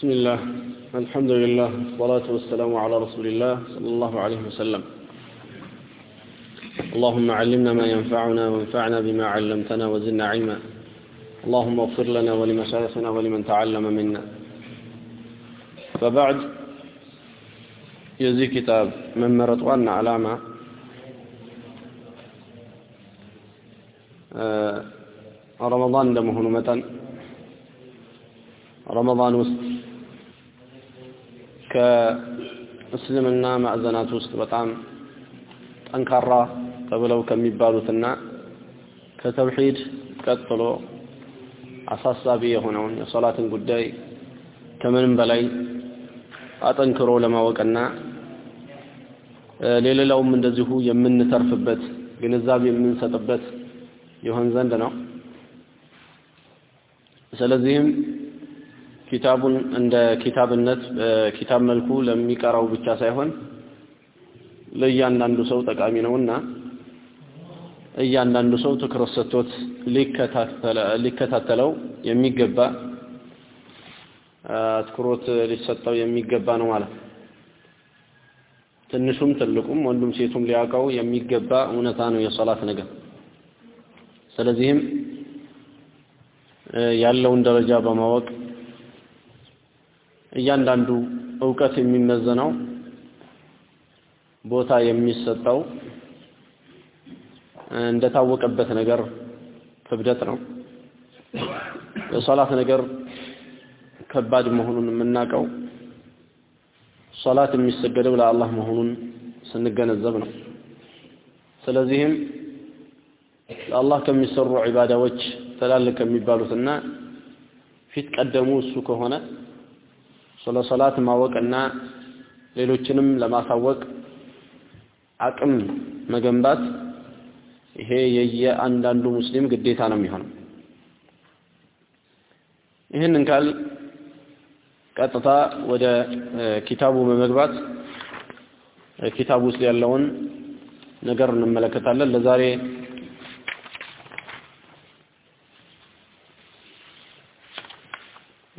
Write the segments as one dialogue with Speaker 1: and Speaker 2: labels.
Speaker 1: بسم الله الحمد لله والصلاة والسلام على رسول الله صلى الله عليه وسلم. اللهم علمنا ما ينفعنا وانفعنا بما علمتنا وزدنا علما. اللهم اغفر لنا ولمشايخنا ولمن تعلم منا. فبعد يزي كتاب من مرتوان علامة. آه، رمضان دمه نمتا رمضان وسط. ከእስልምና ማዕዘናት ውስጥ በጣም ጠንካራ ተብለው ከሚባሉትና ከተውሂድ ቀጥሎ አሳሳቢ የሆነውን የሶላትን ጉዳይ ከምንም በላይ አጠንክሮ ለማወቅና ለሌላውም እንደዚሁ የምንተርፍበት ግንዛቤ የምንሰጥበት ይሆን ዘንድ ነው። ስለዚህም ኪታቡን እንደ ኪታብነት በኪታብ መልኩ ለሚቀራው ብቻ ሳይሆን ለእያንዳንዱ ሰው ጠቃሚ ነውና እያንዳንዱ ሰው ትኩረት ሰጥቶት ሊከታተለው የሚገባ ትኩረት ሊሰጠው የሚገባ ነው ማለት ነው። ትንሹም ትልቁም ወንዱም ሴቱም ሊያውቀው የሚገባ እውነታ ነው የሶላት ነገር። ስለዚህም ያለውን ደረጃ በማወቅ እያንዳንዱ እውቀት የሚመዘነው ቦታ የሚሰጠው እንደታወቀበት ነገር ክብደት ነው። የሶላት ነገር ከባድ መሆኑን የምናውቀው ሶላት የሚሰገደው ለአላህ መሆኑን ስንገነዘብ ነው። ስለዚህም ለአላህ ከሚሰሩ ዒባዳዎች ትላልቅ ከሚባሉትና ፊት ቀደሙ እሱ ከሆነ ስለ ሶላት ማወቅና ሌሎችንም ለማሳወቅ አቅም መገንባት ይሄ የየአንዳንዱ ሙስሊም ግዴታ ነው የሚሆነው። ይህንን ካል ቀጥታ ወደ ኪታቡ በመግባት ኪታቡ ውስጥ ያለውን ነገር እንመለከታለን። ለዛሬ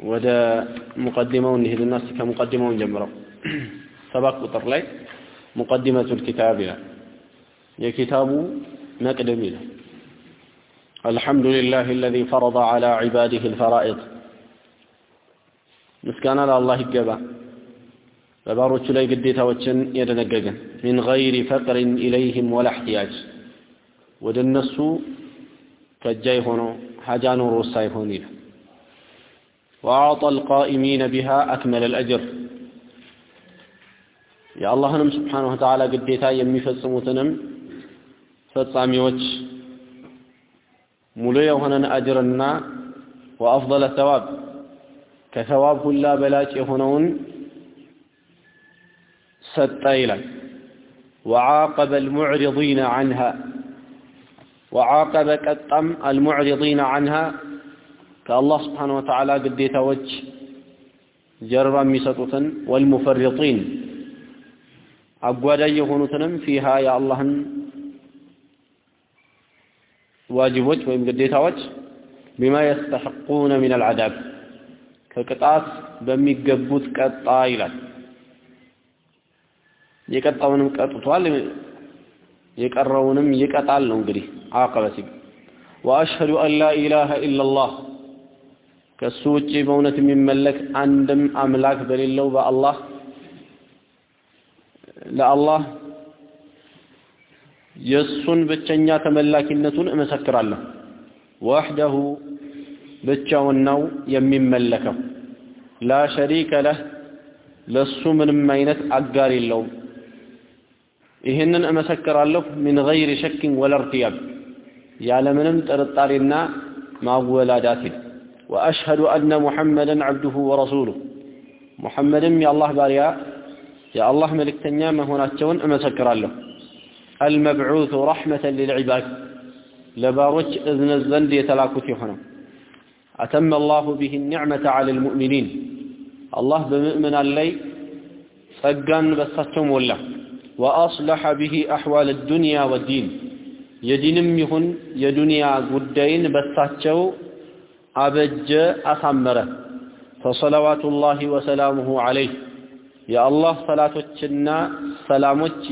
Speaker 1: ወደ ሙቀዲማው እንሂድና እስቲ ከሙቀዲማው እንጀምረው። ሰባት ቁጥር ላይ ሙቀዲመቱል ኪታብ ይላል። የኪታቡ መቅደም ይላል። الحمد لله الذي فرض على عباده الفرائض ምስጋና ለአላህ ይገባ በባሮቹ ላይ ግዴታዎችን የደነገገ ሚን ገይሪ ፈቅሪን ኢለይህም ወላ እሕትያጅ ወደ እነሱ ከጃይ ሆኖ ሐጃ ኖሮ ሳይሆን ይላል وأعطى القائمين بها أكمل الأجر. يا الله نم سبحانه وتعالى قد ديتا يمي فالسموتنم فالسامي وجه ملوية هنا أجرنا وأفضل الثواب. كثواب لا بلاتي هنا ستايلا. وعاقب المعرضين عنها. وعاقب كتم المعرضين عنها ከአላህ ስብሓን ወተዓላ ግዴታዎች ጀርባ የሚሰጡትን ወልሙፈሪጢን አጓዳይ የሆኑትንም ፊሃ የአላህን ዋጅቦች ወይም ግዴታዎች ቢማ የስተሐቁነ ሚን አልዓዳብ ከቅጣት በሚገቡት ቀጣ ይላል። የቀጣውንም ቀጥቷል፣ የቀረውንም ይቀጣል ነው እንግዲህ አቀበ ወአሽሀዱ አን ላ ኢላሃ ኢላላህ ከእሱ ውጪ በእውነት የሚመለክ አንድም አምላክ በሌለው በአላህ ለአላህ የእሱን ብቸኛ ተመላኪነቱን እመሰክራለሁ። ወሕደሁ ብቻውን ነው የሚመለከው። ላ ሸሪከ ለህ ለሱ ምንም አይነት አጋር የለውም። ይህንን እመሰክራለሁ ሚን ገይሪ ሸክን ወላ እርትያብ ያለምንም ጥርጣሬና ማወላዳት وأشهد أن محمدا عبده ورسوله. محمد يا الله باريا يا الله ملك تنيامة هنا تون أمسكر له المبعوث رحمة للعباد. لبارك إذن الزند يتلاكت هنا أتم الله به النعمة على المؤمنين. الله بمؤمن اللي صقان بساتهم والله وأصلح به أحوال الدنيا والدين. يدينم يهن يدنيا قدين بساتهم አበጀ አሳመረ። ፈሰላዋቱላሂ ወሰላሙሁ ዐለይህ። የአላህ ሰላቶችና ሰላሞች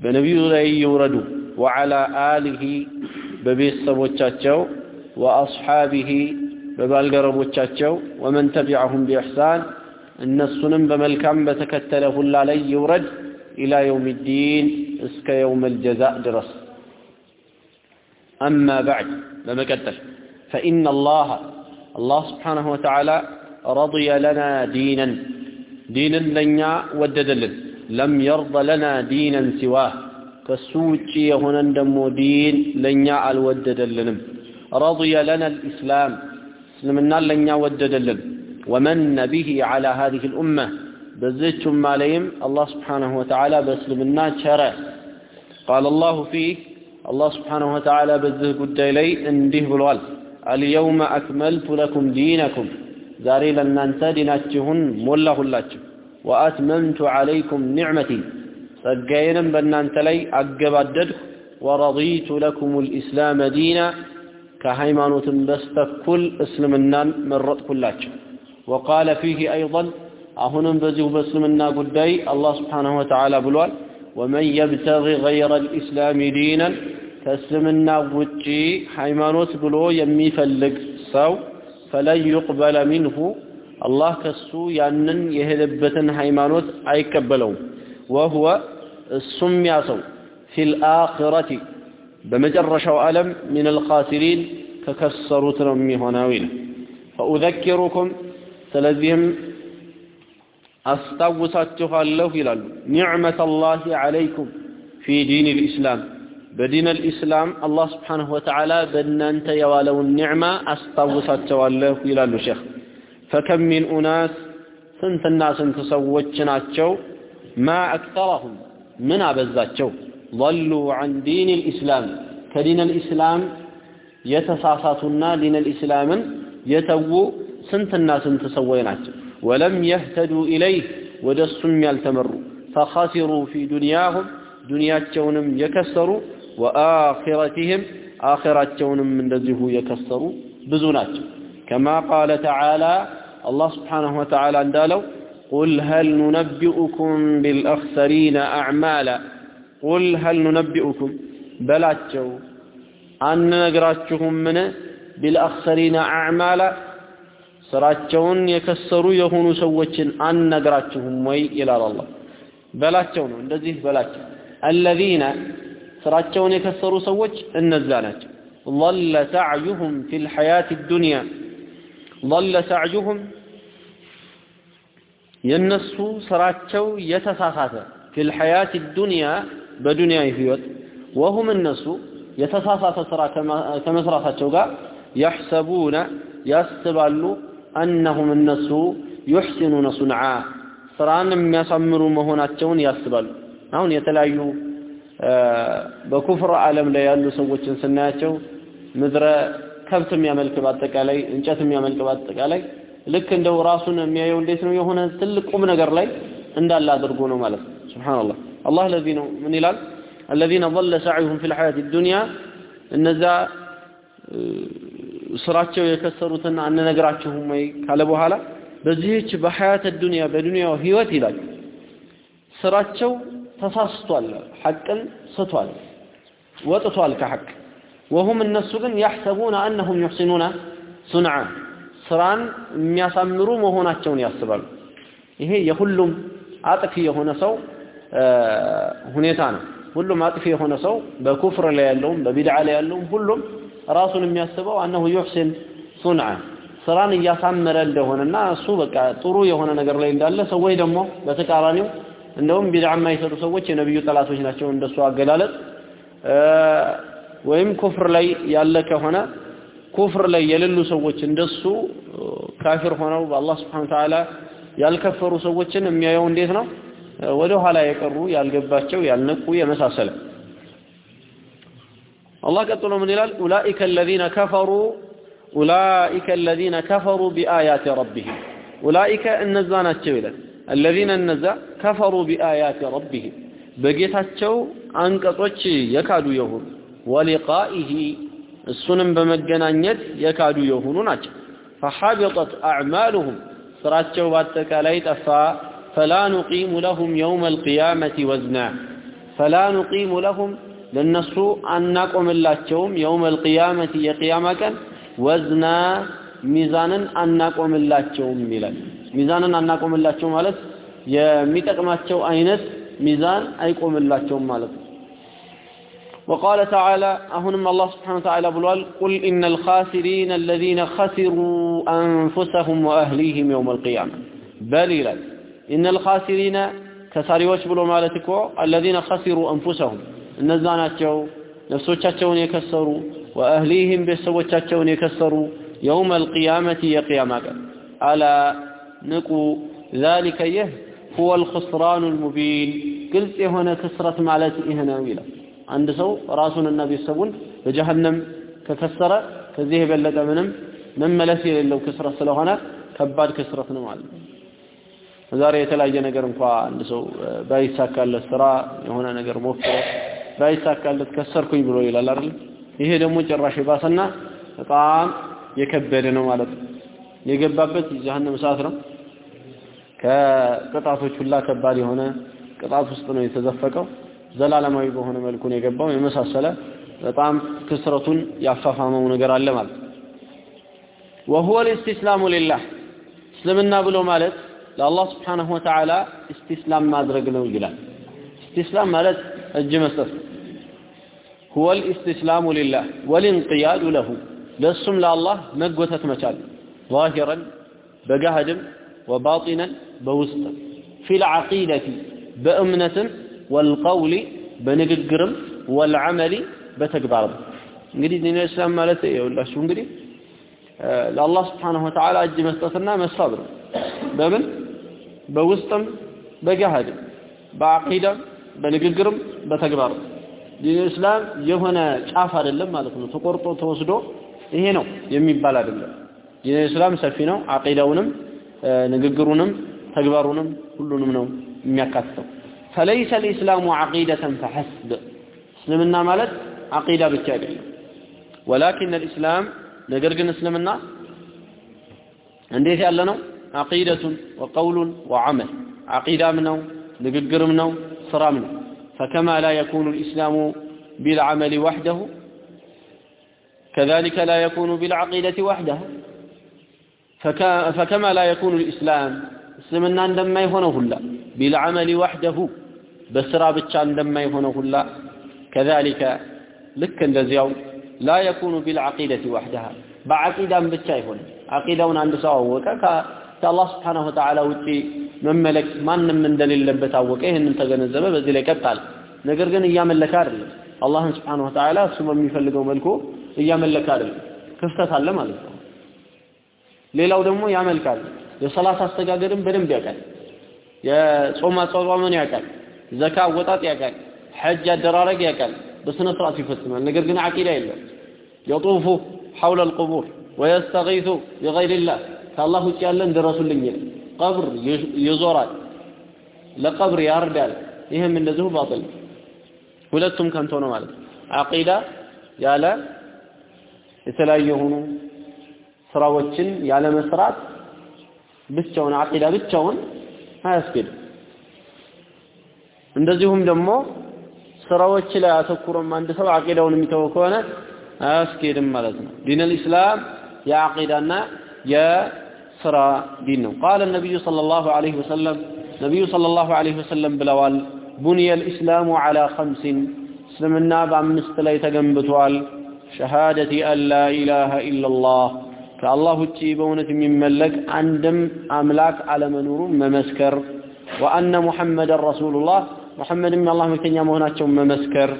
Speaker 1: በነቢዩ ላይ ይውረዱ። ወዓላ አሊሂ በቤተሰቦቻቸው ወአስሓቢሂ በባልገረቦቻቸው ወመን ተቢዐሁም ቢኢሕሳን እነሱንም በመልካም በተከተለ ሁላ ላይ ይውረድ። ኢላ የውም ዲን እስከ የውም አልጀዛእ ድረስ። አማ ባዕድ በመቀጠል። فإن الله الله سبحانه وتعالى رضي لنا دينا. دينا لنا وددلن لم يرضى لنا دينا سواه. كسوچ يهونن دمو دين لنا الوددلنم رضي لنا الإسلام. اسلمنا لنا وددلن ومن به على هذه الأمة. بزيتم عليهم الله سبحانه وتعالى بسلمنا شرع. قال الله فيه. الله سبحانه وتعالى بزه قد إلي انده بالوال اليوم أكملت لكم دينكم. زاري لن ننتدناتهن موله الله وأتممت عليكم نعمتي. سجينا بننتلي أقبددك ورضيت لكم الإسلام دينا. كهيمانو تنبست كل اسلم النان من رد كلاتش. وقال فيه أيضا أهنا بزيه باسلم النان قد الله سبحانه وتعالى بلوال. ومن يبتغي غير الإسلام دينا ከእስልምና ውጪ ሃይማኖት ብሎ የሚፈልግ ሰው ፈለን ዩቅበለ ሚንሁ አላህ ከሱ ያንን የሄደበትን ሃይማኖት አይቀበለውም። ወሁወ እሱም ያ ሰው ፊ ልአኽረቲ በመጨረሻው ዓለም ምን አልኻሲሪን ከከሰሩት ነው የሚሆነው ይላል። ፈኡዘኪሩኩም ስለዚህም አስታውሳችኋለሁ ይላሉ። ኒዕመት አላህ ዓለይኩም ፊ ዲን ልእስላም بدين الإسلام الله سبحانه وتعالى بان انت يا ولو النعمة أستوصت والله إلى الشيخ فكم من أناس سنت الناس تسوّجنا الشو ما أكثرهم من أبزات الشو ظلوا عن دين الإسلام. كدين الإسلام يتساساتنا دين الإسلام يتو سنت الناس تسوّينا ولم يهتدوا إليه ودى السمي التمر فخسروا في دنياهم دنيا يكسروا ወአኺረቲህም አኺራቸውንም እንደዚሁ የከሰሩ ብዙ ናቸው። ከማ ቃለ ተዓላ አላህ ስብሓንሁ ወተዓላ እንዳለው ቁል ሀል ኑነቢኡኩም ቢልአኽሰሪነ አዕማላ ቁል ሀል ኑነቢኡኩም በላቸው አንነግራችሁምን? ቢልአኽሰሪነ አዕማላ ስራቸውን የከሰሩ የሆኑ ሰዎችን አንነግራችሁም ወይ ይላል አላህ። በላቸው ነው እንደዚህ በላቸው። አለዚነ ስራቸውን የከሰሩ ሰዎች እነዛ ናቸው ضل سعيهم في الحياة الدنيا ضل سعيهم የነሱ ስራቸው የተሳሳተ في الحياة الدنيا በዱንያ ህይወት وهم እነሱ የተሳሳተ ስራ ከመስራታቸው ጋር يحسبون ያስባሉ أنهم እነሱ يحسنون صنعا ስራን የሚያሳምሩ መሆናቸውን ያስባሉ አሁን የተለያዩ በኩፍር ዓለም ላይ ያሉ ሰዎችን ስናያቸው ምድረ ከብት የሚያመልክ በአጠቃላይ እንጨት የሚያመልክ በአጠቃላይ ልክ እንደው ራሱን የሚያየው እንዴት ነው የሆነ ትልቅ ቁም ነገር ላይ እንዳለ አድርጎ ነው ማለት ነው ሱብሃንአላህ አላህ ለዚህ ነው ምን ይላል الذين ضل سعيهم في الحياة الدنيا እነዛ ስራቸው የከሰሩትና አንነግራችሁም ወይ ካለ በኋላ በዚህች በሐያት ዱንያ በዱንያው ህይወት ይላል ስራቸው ተሳስቷል ሐቅን ስቷል ወጥቷል ከሐቅ። ወሁም እነሱ ግን ያሕሰቡነ አነሁም ዩሕሲኑነ ሱንዓ ስራን የሚያሳምሩ መሆናቸውን ያስባሉ። ይሄ የሁሉም አጥፊ የሆነ ሰው ሁኔታ ነው። ሁሉም አጥፊ የሆነ ሰው በኩፍር ላይ ያለውም በቢድዓ ላይ ያለውም ሁሉም ራሱን የሚያስበው አነሁ ዩሕሲን ሱንዓ ስራን እያሳመረ እንደሆነና እሱ በቃ ጥሩ የሆነ ነገር ላይ እንዳለ ሰዎች ደግሞ በተቃራኒው እንደውም ቢድዓ የማይሰሩ ሰዎች የነብዩ ጠላቶች ናቸው እንደሱ አገላለጽ ወይም ኩፍር ላይ ያለ ከሆነ ኩፍር ላይ የሌሉ ሰዎች እንደሱ ካፊር ሆነው በአላህ ስብሐነ ወተዓላ ያልከፈሩ ሰዎችን የሚያየው እንዴት ነው ወደ ኋላ የቀሩ ያልገባቸው ያልነቁ የመሳሰለ አላህ ቀጥሎ ምን ይላል ኡላኢከ الذين كفروا أولئك الذين كفروا بآيات ربهم أولئك እነዛ ናቸው ይላል الذين እነዛ كفروا بآيات ربهم በጌታቸው አንቀጾች የካዱ የሆኑ ወሊቃኢሂ እሱንም በመገናኘት የካዱ የሆኑ ናቸው ፈሐቢጠት አዕማሉሁም ስራቸው በአጠቃላይ ጠፋ ፈላ ኑቂሙ ለሁም የውመ አልቅያመቲ ወዝና ፈላ ኑቂሙ ለሁም ለነሱ አናቆምላቸውም የውመ አልቅያመቲ የቅያማ ቀን ወዝና ሚዛንን አናቆምላቸውም ይላል ሚዛንን አናቆምላቸው ማለት የሚጠቅማቸው አይነት ሚዛን አይቆምላቸውም ማለት ነው وقال تعالى أهنم الله سبحانه وتعالى بلوال قل إن الخاسرين الذين خسروا أنفسهم وأهليهم يوم القيامة بل إن الخاسرين كساريوش بلو مالتكو الذين خسروا أنفسهم النزاناتشو نفسوچاچون يكسروا وأهليهم بسوچاچون يكسروا يوم القيامة يقيامك ألا نقو ذلك يه هو الخسران المبين قلت هنا كسرة مالت هنا ويلا አንድ ሰው ራሱንና ቤተሰቡን በጀሃነም ከከሰረ ከዚህ የበለጠ ምንም መመለስ የሌለው ክስረት ስለሆነ ከባድ ክስረት ነው ማለት ነው። ዛሬ የተለያየ ነገር እንኳ አንድ ሰው ባይሳካለት ስራ የሆነ ነገር ሞክሮ ባይሳካለት ከሰርኩኝ ብሎ ይላል አይደል? ይሄ ደግሞ ጭራሽ የባሰና በጣም የከበደ ነው ማለት ነው። የገባበት የጀሃነም እሳት ነው። ከቅጣቶች ሁላ ከባድ የሆነ ቅጣት ውስጥ ነው የተዘፈቀው። ዘላለማዊ በሆነ መልኩ ነው የገባው። የመሳሰለ በጣም ክስረቱን ያፋፋመው ነገር አለ ማለት ወሁወ ልእስትስላሙ ሊላህ እስልምና ብሎ ማለት ለአላህ ስብሓንሁ ወተዓላ እስቲስላም ማድረግ ነው ይላል። እስቲስላም ማለት እጅ መስጠት ነው። ሁወ ልእስትስላሙ ሊላህ ወልንቅያዱ ለሁ ለእሱም ለአላህ መጎተት መቻል ዛሂረን በጋህድም ወባጢነን በውስጥ ፊል ዐቂደቲ በእምነትም ወልቀውሊ በንግግርም ወልዐመሊ በተግባርም እንግዲህ ዲን እስላም ማለት ይኸውላችሁ እንግዲህ ለአላህ ስብሓነሁ ወተዓላ እጅ መስጠትና መሳብ ነው። በምን በውስጥም በገሃድም በአቂዳም በንግግርም በተግባርም ዲን እስላም የሆነ ጫፍ አይደለም ማለት ነው። ተቆርጦ ተወስዶ ይሄ ነው የሚባል አይደለም። ዲን እስላም ሰፊ ነው። አቂዳውንም ንግግሩንም ተግባሩንም ሁሉንም ነው የሚያካትተው فليس الإسلام عقيدة فحسب اسلمنا مالت عقيدة بالتالي ولكن الإسلام نقرقن اسلمنا عندي لنا عقيدة وقول وعمل عقيدة منه نقرقر منه صرا منه فكما لا يكون الإسلام بالعمل وحده كذلك لا يكون بالعقيدة وحده فكما لا يكون الإسلام اسلمنا عندما يهونه الله بالعمل وحده በስራ ብቻ እንደማይሆነው ሁላ ከዛሊከ ልክ እንደዚያው ላ የኩኑ ቢልዓቂደቲ ዋሕደሃ በዓቂዳም ብቻ አይሆንም ዓቂዳውን አንድ ሰው አወቀ ከአላህ ስብሓንሁ ወተዓላ ውጪ መመለክ ማንም እንደሌለበት አወቀ ይህንን ተገነዘበ በዚህ ላይ ቀጣል ነገር ግን እያመለከ አይደለም አላህን ስብሓንሁ ወተዓላ እሱ በሚፈልገው መልኩ እያመለከ አይደለም ክፍተት አለ ማለት ነው ሌላው ደግሞ ያመልካል። የሰላት አስተጋገድም በደንብ ያውቃል። የጾም አጽዋምን ያውቃል። ዘካ አወጣጥ ያውቃል። ሐጅ አደራረግ ያውቃል። በስነ ስርዓት ይፈጽማል። ነገር ግን አቂዳ የለም። የጡፉ ሐውለ አልቁቡር ወየስተጊሱ ቢገይሪላህ ከአላህ ውጭ ያለን ድረሱልኝ ይላል። ቀብር ይዞራል፣ ለቀብር ያርዳል። ይህም እንደዚሁ ባጥል ሁለቱም ከንቶ ነው ማለት ነው። አቂዳ ያለ የተለያየ የሆኑ ስራዎችን ያለ መስራት ብቻውን አቂዳ ብቻውን አያስገድም። እንደዚሁም ደግሞ ስራዎች ላይ አተኩሮም አንድ ሰው አቂዳውን የሚተው ከሆነ አያስኬድም ማለት ነው። دين الإسلام የአቂዳና የስራ ዲን ነው። قال النبي صلى الله عليه وسلم ነቢዩ صلى الله عليه وسلم ብለዋል፣ بني الإسلام على خمس እስልምና በአምስት ላይ ተገንብቷል። ሸሃደቲ አን ላ ኢላሃ ኢላላህ ከአላህ ውጪ በእውነት የሚመለክ አንድም አምላክ አለመኖሩን መመስከር። ወአነ ሙሐመድን ረሱሉላህ ሙሐመድም የአላህ መልክተኛ መሆናቸውን መመስከር።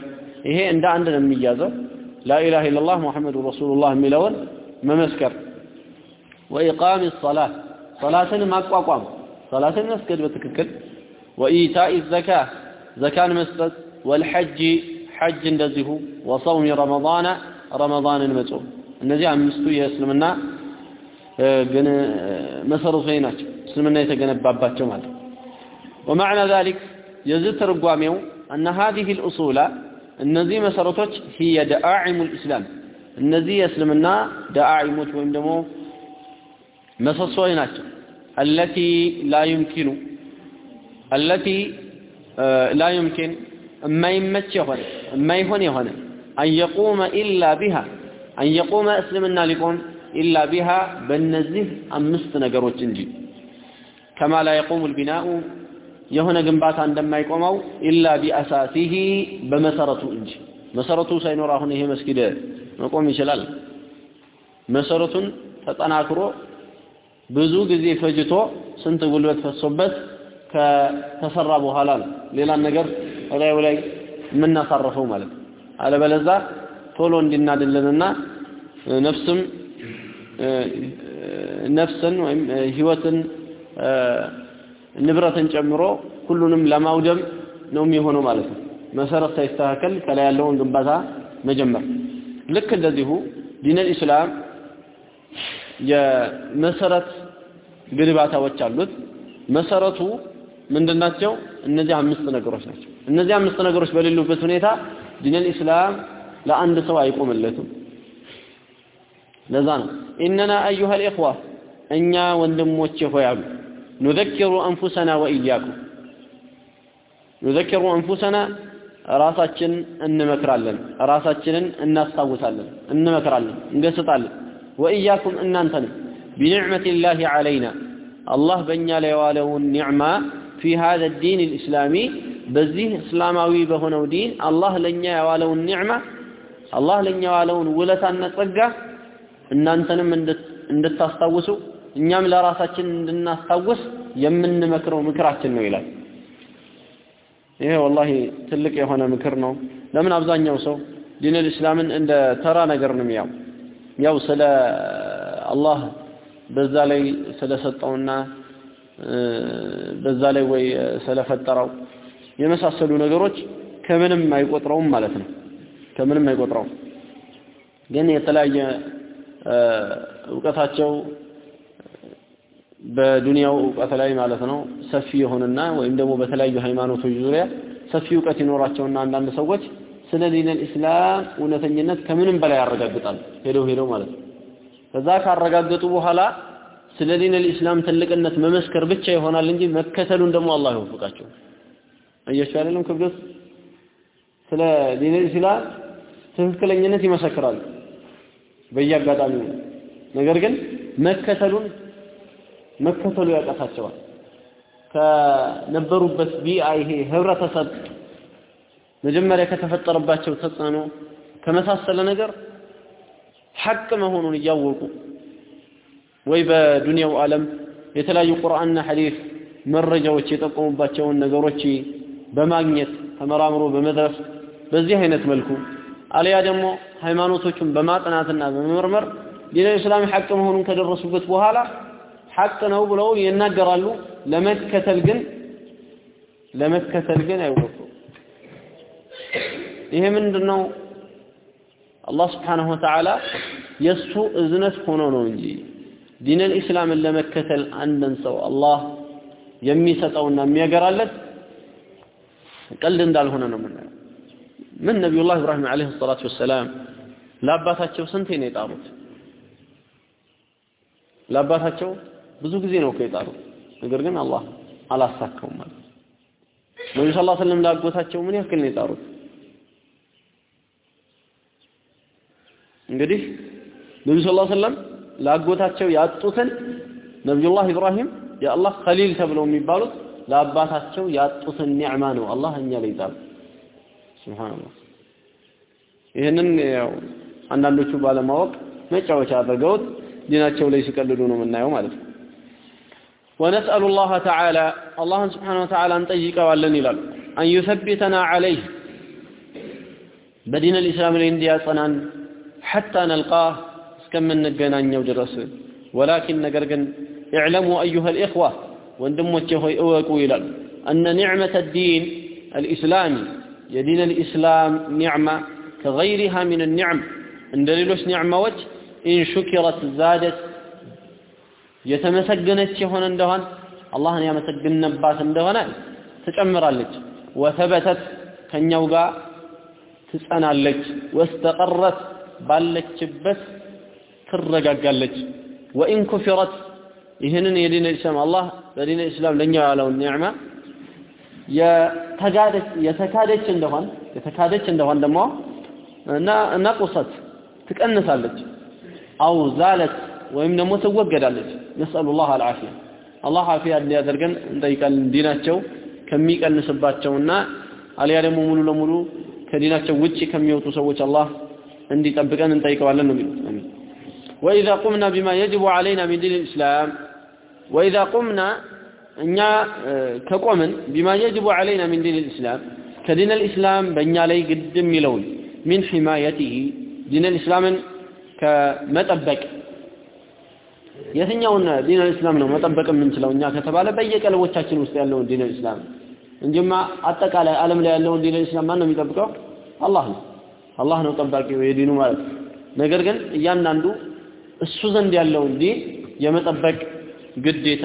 Speaker 1: ይሄ እንደ አንድ ነው የሚያዘው። ላኢላሃ ኢላላህ ሙሐመዱ ረሱሉላህ የሚለውን መመስከር። ወኢቃም ሰላት ሰላትን ማቋቋም ሰላትን መስገድ በትክክል። ወኢታኢ ዘካ ዘካን መስጠት። ወልሐጅ ሐጅ እንደዚሁ። ወሰውሚ ረመዳነ ረመዳንን መጾም። እነዚህ አምስቱ የእስልምና መሰረቶች ናቸው እስልምና የተገነባባቸው ማለት ومعنى ذلك የዚህ ትርጓሜው أن هذه الأصول እነዚህ መሰረቶች هي دعائم الإسلام እነዚህ የእስልምና ደአዒሞች ወይም ደግሞ ምሰሶዎች ናቸው አለቲ ላ ዩምኪኑ አለቲ ላ ዩምኪን የማይመች የሆነ የማይሆን የሆነ አንየቁመ ኢላ ቢሃ አንየቁመ እስልምና ሊቆም ኢላ ቢሃ በእነዚህ አምስት ነገሮች እንጂ ከማ ላ የቁሙ ልቢናኡ የሆነ ግንባታ እንደማይቆመው ኢላ ቢአሳሲሂ በመሰረቱ እንጂ መሰረቱ ሳይኖር አሁን ይሄ መስጊድ መቆም ይችላል መሰረቱን ተጠናክሮ ብዙ ጊዜ ፈጅቶ ስንት ጉልበት ፈሶበት ከተሰራ በኋላ ነው። ሌላን ነገር እላዩ ላይ የምናሳረፈው ማለት አለበለዛ ቶሎ እንዲናድልንና ነፍስም ነፍስን ወይም ህይወትን ንብረትን ጨምሮ ሁሉንም ለማውደም ነው የሚሆነው ማለት ነው። መሰረት ሳይስተካከል ከላይ ያለውን ግንባታ መጀመር። ልክ እንደዚሁ دين الإسلام የመሰረት ግንባታዎች አሉት። መሰረቱ ምንድናቸው እነዚህ አምስት ነገሮች ናቸው። እነዚህ አምስት ነገሮች በሌሉበት ሁኔታ دين الإسلام ለአንድ ሰው አይቆምለትም። ለዛ ነው إننا أيها الإخوة እኛ ወንድሞቼ ሆይ አሉ نذكر أنفسنا وإياكم ኑዘኪሩ አንፉሰና ራሳችን እንመክራለን፣ ራሳችንን እናስታውሳለን፣ እንመክራለን፣ እንገስጣለን። ወኢያኩም እናንተንም ቢኒዕመቲላሂ ዐለይና አላህ በእኛ ላይ የዋለውን ኒዕማ ፊ ሀዘ ዲን ልእስላሚ በዚህ እስላማዊ በሆነው ዲን አላህ ለእኛ የዋለውን ኒዕማ አላህ ለእኛ የዋለውን ውለታና ጸጋ እናንተንም እንድታስታውሱ እኛም ለራሳችን እንድናስታውስ የምንመክረው ምክራችን ነው ይላል። ይሄ ወላሂ ትልቅ የሆነ ምክር ነው። ለምን አብዛኛው ሰው ዲነል እስላምን እንደ ተራ ነገር ነው ያው ያው ስለ አላህ በዛ ላይ ስለሰጠውና በዛ ላይ ወይ ስለፈጠረው የመሳሰሉ ነገሮች ከምንም አይቆጥረውም ማለት ነው። ከምንም አይቆጥረውም። ግን የተለያየ እውቀታቸው በዱንያው እውቀት ላይ ማለት ነው ሰፊ የሆነና ወይም ደግሞ በተለያዩ ሃይማኖቶች ዙሪያ ሰፊ እውቀት ይኖራቸውና አንዳንድ ሰዎች ስለ دين الإسلام እውነተኝነት ከምንም በላይ ያረጋግጣሉ ሄደው ሄደው ማለት ነው። ከዛ ካረጋገጡ በኋላ ስለ دين الإسلام ትልቅነት መመስከር ብቻ ይሆናል እንጂ መከተሉን ደግሞ አላህ ይወፍቃቸው አያችሁ አይደለም ክብደት? ስለ دين الإسلام ትክክለኝነት ይመሰክራሉ በየአጋጣሚው ነገር ግን መከተሉን መከተሉ ያቀታቸዋል ከነበሩበት ቢአ ይሄ ህብረተሰብ መጀመሪያ ከተፈጠረባቸው ተጽዕኖ ከመሳሰለ ነገር ሐቅ መሆኑን እያወቁ ወይ በዱንያው ዓለም የተለያዩ ቁርአንና ሐዲስ መረጃዎች የጠቆሙባቸውን ነገሮች በማግኘት ተመራምሮ በመድረስ በዚህ አይነት መልኩ አልያ ደግሞ ሃይማኖቶቹን በማጥናትና በመመርመር ዲነል እስላም ሐቅ መሆኑን ከደረሱበት በኋላ ሐቅ ነው ብለው ይናገራሉ። ለመከተል ግን ለመከተል ግን አይወጡ ይሄ ምንድነው? አላህ Wa Ta'ala የሱ እዝነት ሆኖ ነው እንጂ ዲነል ኢስላምን ለመከተል አንድን ሰው አላህ የሚሰጠውና የሚያገራለት ቀልድ እንዳልሆነ ነው የምናየው ምን ነቢዩላህ ኢብራሂም ዓለይሂ ሰላቱ ወሰላም ለአባታቸው ስንቴ ነው የጣሩት ለአባታቸው ብዙ ጊዜ ነው እኮ የጣሩት ነገር ግን አላህ አላሳካውም ማለት ነብዩ ሰለላሁ ዐለይሂ ወሰለም ላጎታቸው ምን ያክል ነው የጣሩት እንግዲህ ነብዩ ሰለላሁ ዐለይሂ ወሰለም ላጎታቸው ያጡትን ነብዩላህ ኢብራሂም የአላህ ኸሊል ተብለው የሚባሉት ለአባታቸው ያጡትን ኒዕማ ነው አላህ እኛ ላይ ጣሉ ሱብሃንአላህ ይህንን ያው አንዳንዶቹ ባለማወቅ መጫወቻ አድርገውት ዲናቸው ላይ ሲቀልዱ ነው የምናየው ማለት ነው ونسأل الله تعالى الله سبحانه وتعالى أن تجيك وألن إلال أن يثبتنا عليه بدين الإسلام الإنديا صنان حتى نلقاه كم من نجنا يوجرس ولكن نقرقن اعلموا أيها الإخوة واندموا الجهوي أوكوا إلال أن نعمة الدين الإسلامي يدين الإسلام نعمة كغيرها من النعم ان دليلوش نعمة وجه إن شكرت زادت የተመሰገነች የሆነ እንደሆን አላህን ያመሰግንባት እንደሆነ ትጨምራለች ወተበተት ከኛው ጋር ትጸናለች ወስተቀረት ባለችበት ትረጋጋለች ወኢን ኩፊረት ይህንን የዲን ኢስላም አላህ በዲን ኢስላም ለኛ ያለውን ኒዕማ የተጋደች የተካደች እንደሆን የተካደች እንደሆን ደግሞ እና ነቁሰት ትቀንሳለች አው ዛለት ወይም ደግሞ ትወገዳለች ነስአሉላህ አልዓፊያ አላህ አፊያ እንዲያደርገን እንጠይቃለን ዲናቸው ከሚቀንስባቸውና አሊያ ደግሞ ሙሉ ለሙሉ ከዲናቸው ውጪ ከሚወጡ ሰዎች አላህ እንዲጠብቀን እንጠይቀዋለን ነው የሚሉት አሚን وإذا قمنا بما يجب علينا من دين الإسلام وإذا قمنا እኛ ከቆምን ቢማ የጅቡ ዓለይና ሚን ዲን ልእስላም ከዲን ልእስላም በእኛ ላይ ግድ የሚለውን ሚን ሒማየትህ دين الإسلام ን ከመጠበቅ የትኛውን دين الإسلام ነው መጠበቅ የምንችለው እኛ ከተባለ በየቀለቦቻችን ውስጥ ያለውን دين الإسلام እንጂማ አጠቃላይ ዓለም ላይ ያለውን دين الإسلام ማን ነው የሚጠብቀው? አላህ ነው። አላህ ነው ጠባቂው የዲኑ ማለት ነገር ግን እያንዳንዱ እሱ ዘንድ ያለውን ዲን የመጠበቅ ግዴታ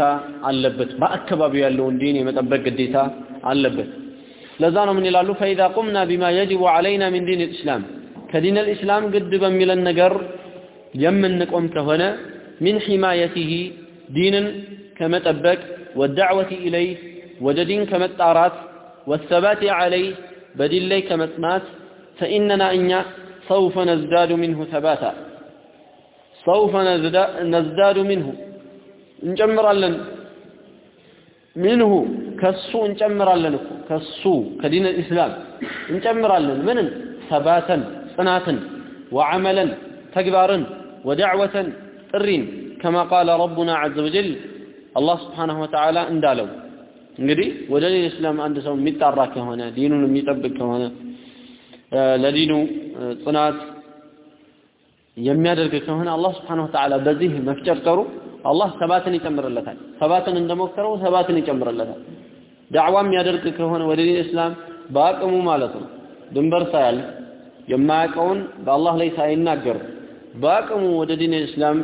Speaker 1: አለበት። በአካባቢው ያለውን ዲን የመጠበቅ ግዴታ አለበት። ለዛ ነው ምን ይላሉ? فإذا قمنا بما يجب علينا من دين الإسلام ከ دين الإسلام ግድ በሚለን ነገር የምንቆም ከሆነ من حمايته ዲንን ከመጠበቅ والدعوة إليه ወደ ዲን ከመጣራት والثبات عليه በዲን ላይ ከመጽናት فإننا እኛ سوف نزداد منه ثباتا سوف نزداد منه እንጨምራለን። منه ከሱ እንጨምራለን እኮ ከሱ ከ دين الإسلام እንጨምራለን። ምንን? ثباتا ጽናትን وعملا ተግባርን ودعوة ጥሪን كما قال ربنا عز وجل አላህ سبحانه وتعالى እንዳለው። እንግዲህ ወደ دين الإسلام አንድ ሰው የሚጣራ ከሆነ ዲኑን የሚጠብቅ ከሆነ ለዲኑ ጽናት የሚያደርግ ከሆነ አላህ سبحانه وتعالى በዚህ መፍጨርጨሩ አላህ ሰባትን ይጨምርለታል። ሰባትን እንደሞከረው ሰባትን ይጨምርለታል። ዳዕዋ የሚያደርግ ከሆነ ወደ ዲን እስላም በአቅሙ ማለት ነው። ድንበር ሳያልፍ የማያውቀውን በአላህ ላይ ሳይናገር በአቅሙ ወደ ዲን እስላም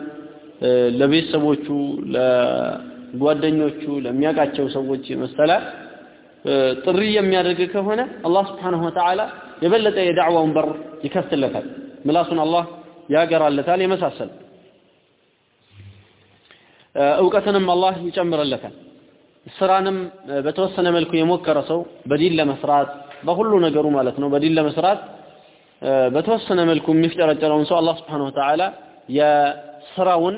Speaker 1: ለቤተሰቦቹ ለጓደኞቹ ለሚያውቃቸው ሰዎች መሰለ ጥሪ የሚያደርግ ከሆነ አላህ ስብሓንሁ ወተዓላ የበለጠ የዳዕዋውን በር ይከፍትለታል። ምላሱን አላህ ያገራለታል የመሳሰል። እውቀትንም አላህ ይጨምርለታል። ስራንም በተወሰነ መልኩ የሞከረ ሰው በዲን ለመስራት በሁሉ ነገሩ ማለት ነው በዲን ለመስራት በተወሰነ መልኩ የሚፍጨረጨረውን ሰው አላህ ስብሓን ወተዓላ የስራውን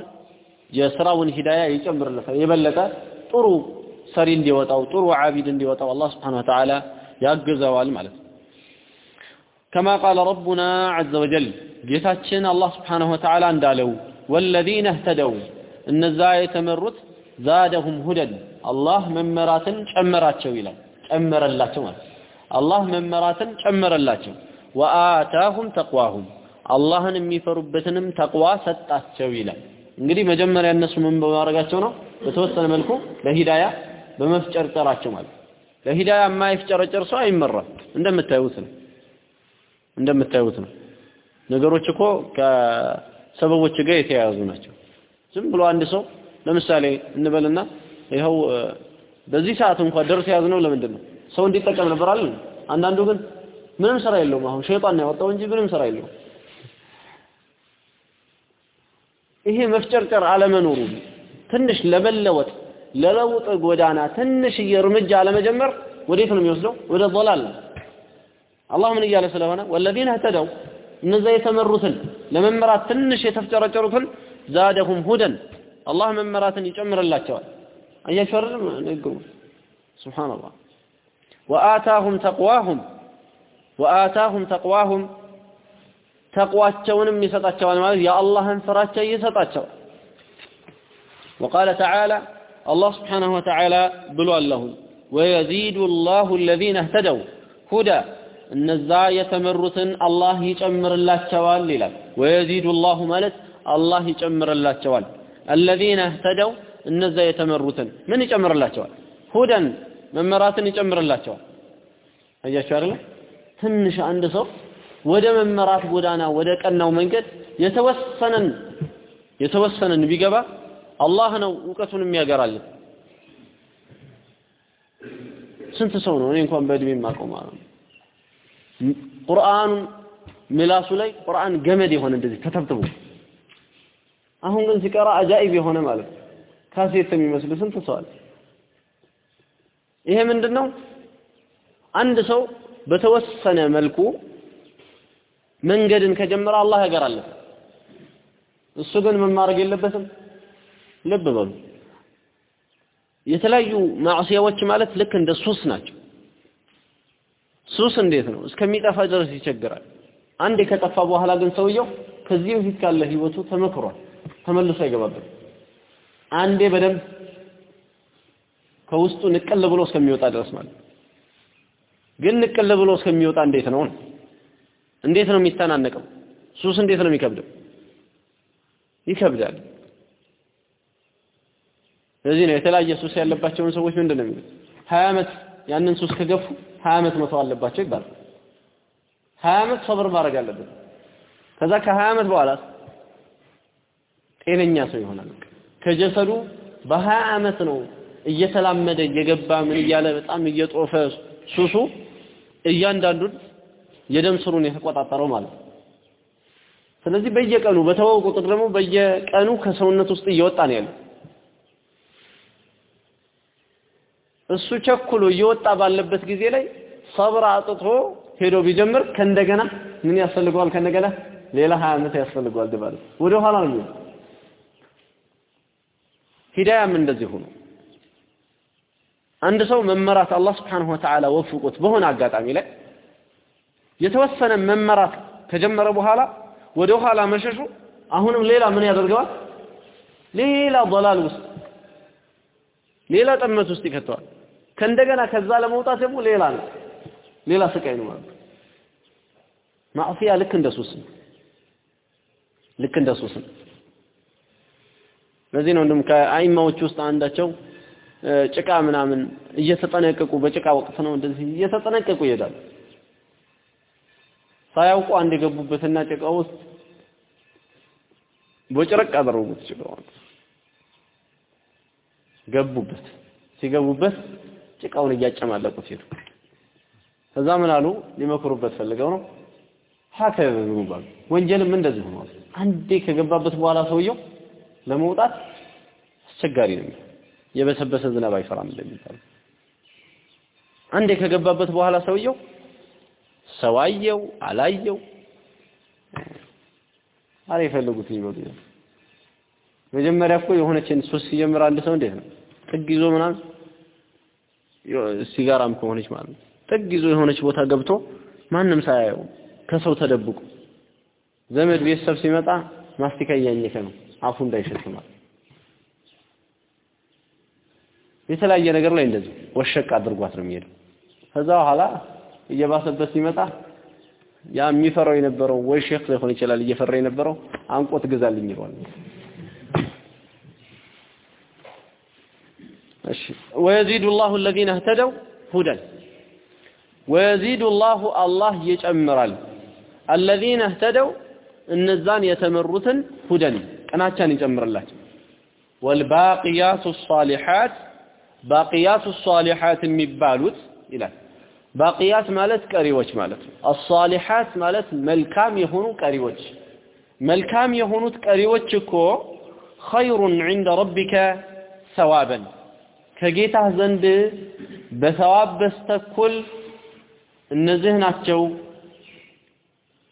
Speaker 1: የስራውን ሂዳያ ይጨምርለታል። የበለጠ ጥሩ ሰሪ እንዲወጣው ጥሩ ዓቢድ እንዲወጣው አላህ ስብሓን ወተዓላ ያግዘዋል ማለት ነው ከማ ቃለ ረቡና ዐዘ ወጀል ጌታችን አላህ ስብሓንሁ ወተዓላ እንዳለው ወለዚነ እህተደው እነዛ የተመሩት ዛደሁም ሁደን አላህ መመራትን ጨመራቸው ይላል። ጨመረላቸው ማለት አላህ መመራትን ጨመረላቸው። ወአታሁም ተቅዋሁም አላህን የሚፈሩበትንም ተቅዋ ሰጣቸው ይላል። እንግዲህ መጀመሪያ እነሱ ምን በማድረጋቸው ነው? በተወሰነ መልኩ ለሂዳያ በመፍጨርጨራቸው ማለት ለሂዳያ የማይፍጨረጨር ሰው አይመራም። እንደምታዩት ነው እንደምታዩት ነው ነገሮች እኮ ከሰበቦች ጋር የተያያዙ ናቸው ዝም ብሎ አንድ ሰው ለምሳሌ እንበልና ይኸው በዚህ ሰዓት እንኳን ደርስ ያዝ ነው ለምንድን ነው ሰው እንዲጠቀም ነበር አለ አንዳንዱ ግን ምንም ስራ የለውም አሁን ሸይጣን ነው ያወጣው እንጂ ምንም ስራ የለውም ይሄ መፍጨርጨር አለመኖሩ ትንሽ ለመለወጥ ለለውጥ ጎዳና ትንሽዬ እርምጃ አለመጀመር ወዴት ነው የሚወስደው ወደ ضلال ነው አላህ ምን እያለ ስለሆነ ወለዚነ እህተደው እነዛ የተመሩትን ለመመራት ትንሽ የተፍጨረጨሩትን ዛደሁም ሁደን አላህ መመራትን ይጨምርላቸዋል አያችሁ አይደል ንግሩ ሱብሃንአላህ ወአታሁም ተቅዋሁም ወአታሁም ተቅዋሁም ተቅዋቸውንም ይሰጣቸዋል ማለት የአላህን ፍራቻ ይሰጣቸዋል وقال تعالى الله سبحانه وتعالى بلو الله ويزيد الله الذين اهتدوا هدى እነዛ የተመሩትን አላህ ይጨምርላቸዋል ይላል። ወየዚዱ ላሁ ማለት አላህ ይጨምርላቸዋል። አለዚነ እህተደው እነዛ የተመሩትን ምን ይጨምርላቸዋል? ሁደን መመራትን ይጨምርላቸዋል። አያችሁ አይደለ? ትንሽ አንድ ሰው ወደ መመራት ጎዳና ወደ ቀናው መንገድ የተወሰነን የተወሰነን ቢገባ አላህ ነው እውቀቱን የሚያገራልን። ስንት ሰው ነው? እኔ እንኳን በእድሜ የማውቀው ማለት ቁርአን ምላሱ ላይ ቁርአን ገመድ የሆነ እንደዚህ ተተብትቦ አሁን ግን ሲቀራ አጃኢብ የሆነ ማለት ነው ካሴት የሚመስሉ ስንት ሰው ይሄ ምንድን ነው? አንድ ሰው በተወሰነ መልኩ መንገድን ከጀመረ አላህ ያገራለት። እሱ ግን ምን ማድረግ የለበትም። ልብ በሉ የተለያዩ ማዕሲያዎች ማለት ልክ እንደ ሱስ ናቸው። ሱስ እንዴት ነው? እስከሚጠፋ ድረስ ይቸግራል። አንዴ ከጠፋ በኋላ ግን ሰውየው ከዚህ በፊት ካለ ህይወቱ ተመክሯል፣ ተመልሶ አይገባበት። አንዴ በደንብ ከውስጡ ንቅል ብሎ እስከሚወጣ ድረስ ማለት ግን ንቅል ብሎ እስከሚወጣ እንዴት ነው? እንዴት ነው የሚተናነቀው? ሱስ እንዴት ነው የሚከብደው? ይከብዳል። ለዚህ ነው የተለያየ ሱስ ያለባቸውን ሰዎች ምንድን ነው የሚሉት? ሀያ ዓመት ያንን ሱስ ከገፉ ሀያ ዓመት መተው አለባቸው ይባላል። ሀያ ዓመት ሰብር ማድረግ አለበት። ከዛ ከሀያ ዓመት በኋላ ጤነኛ ሰው ይሆናል። ከጀሰዱ በሀያ ዓመት ነው እየተላመደ እየገባ ምን እያለ በጣም እየጦፈ ሱሱ እያንዳንዱን የደም ስሩን የተቆጣጠረው ማለት ነው። ስለዚህ በየቀኑ በተወው ቁጥር ደግሞ በየቀኑ ከሰውነት ውስጥ እየወጣ ነው ያለው። እሱ ቸኩሎ እየወጣ ባለበት ጊዜ ላይ ሰብር አጥቶ ሄዶ ቢጀምር ከእንደገና ምን ያስፈልገዋል? ከእንደገና ሌላ ሀያ ዓመት ያስፈልገዋል ማለት ወደ ኋላ ነው የሚሆነው። ሂዳያም እንደዚህ ሆኖ አንድ ሰው መመራት አላህ ስብሓንሁ ወተዓላ ወፍቆት በሆነ አጋጣሚ ላይ የተወሰነ መመራት ከጀመረ በኋላ ወደ ኋላ መሸሹ አሁንም ሌላ ምን ያደርገዋል? ሌላ ضلال ውስጥ ሌላ ጥመት ውስጥ ይከተዋል። ከእንደገና ከዛ ለመውጣት ደግሞ ሌላ ነው ሌላ ስቃይ ነው ማለት ማዕሲያ ልክ እንደ ሱስ ነው። ልክ እንደ ሱስ ነው። ለዚህ ነው እንደውም ከአይማዎች ውስጥ አንዳቸው ጭቃ ምናምን እየተጠነቀቁ በጭቃ ወቅት ነው እንደዚህ እየተጠነቀቁ ይሄዳሉ። ሳያውቁ አንድ የገቡበትና ጭቃ ውስጥ በጭረቅ አደረጉት ጭቃውን ገቡበት። ሲገቡበት ጭቃውን እያጨማለቁት ሄዱ። ከዛ ምን አሉ? ሊመክሩበት ፈልገው ነው ሀከዘ ዝኑባሉ ወንጀልም እንደዚህ ሆኗል። አንዴ ከገባበት በኋላ ሰውየው ለመውጣት አስቸጋሪ ነው። የበሰበሰ ዝናብ አይፈራም እንደሚባለው አንዴ ከገባበት በኋላ ሰውየው ሰው አየው አላየው አረ የፈለጉትን ይበሉ። መጀመሪያ እኮ የሆነችን ሱስ ሲጀምር አንድ ሰው እንዴት ነው ጥግ ይዞ ምናምን ሲጋራም ከሆነች ማለት ነው ጥግ ይዞ የሆነች ቦታ ገብቶ ማንም ሳያየው ከሰው ተደብቆ ዘመድ ቤተሰብ ሲመጣ ማስቲካ እያኘከ ነው አፉ እንዳይሸት የተለያየ ነገር ላይ እንደዚህ ወሸቅ አድርጓት ነው የሚሄደው። ከዛ በኋላ እየባሰበት ሲመጣ ያ የሚፈራው የነበረው ወይ ሼክ ሊሆን ይችላል እየፈራ የነበረው አንቆት ግዛልኝ ይለዋል። እሺ ወየዚዱ ላሁ الذين اهتدوا هدى ويزيد الله الله ይጨምራል الذين اهتدوا እነዛን የተመሩትን ሁደን ቅናቻን ይጨምርላቸው ወልባቂያቱ الصالحات ባቂያቱ الصالحات የሚባሉት ይላል ባቂያት ማለት ቀሪዎች ማለት ነው الصالحات ማለት መልካም የሆኑ ቀሪዎች መልካም የሆኑት ቀሪዎች እኮ ኸይሩን عند ربك ثوابا ከጌታህ ዘንድ በሰዋብ በስተኩል እነዚህ ናቸው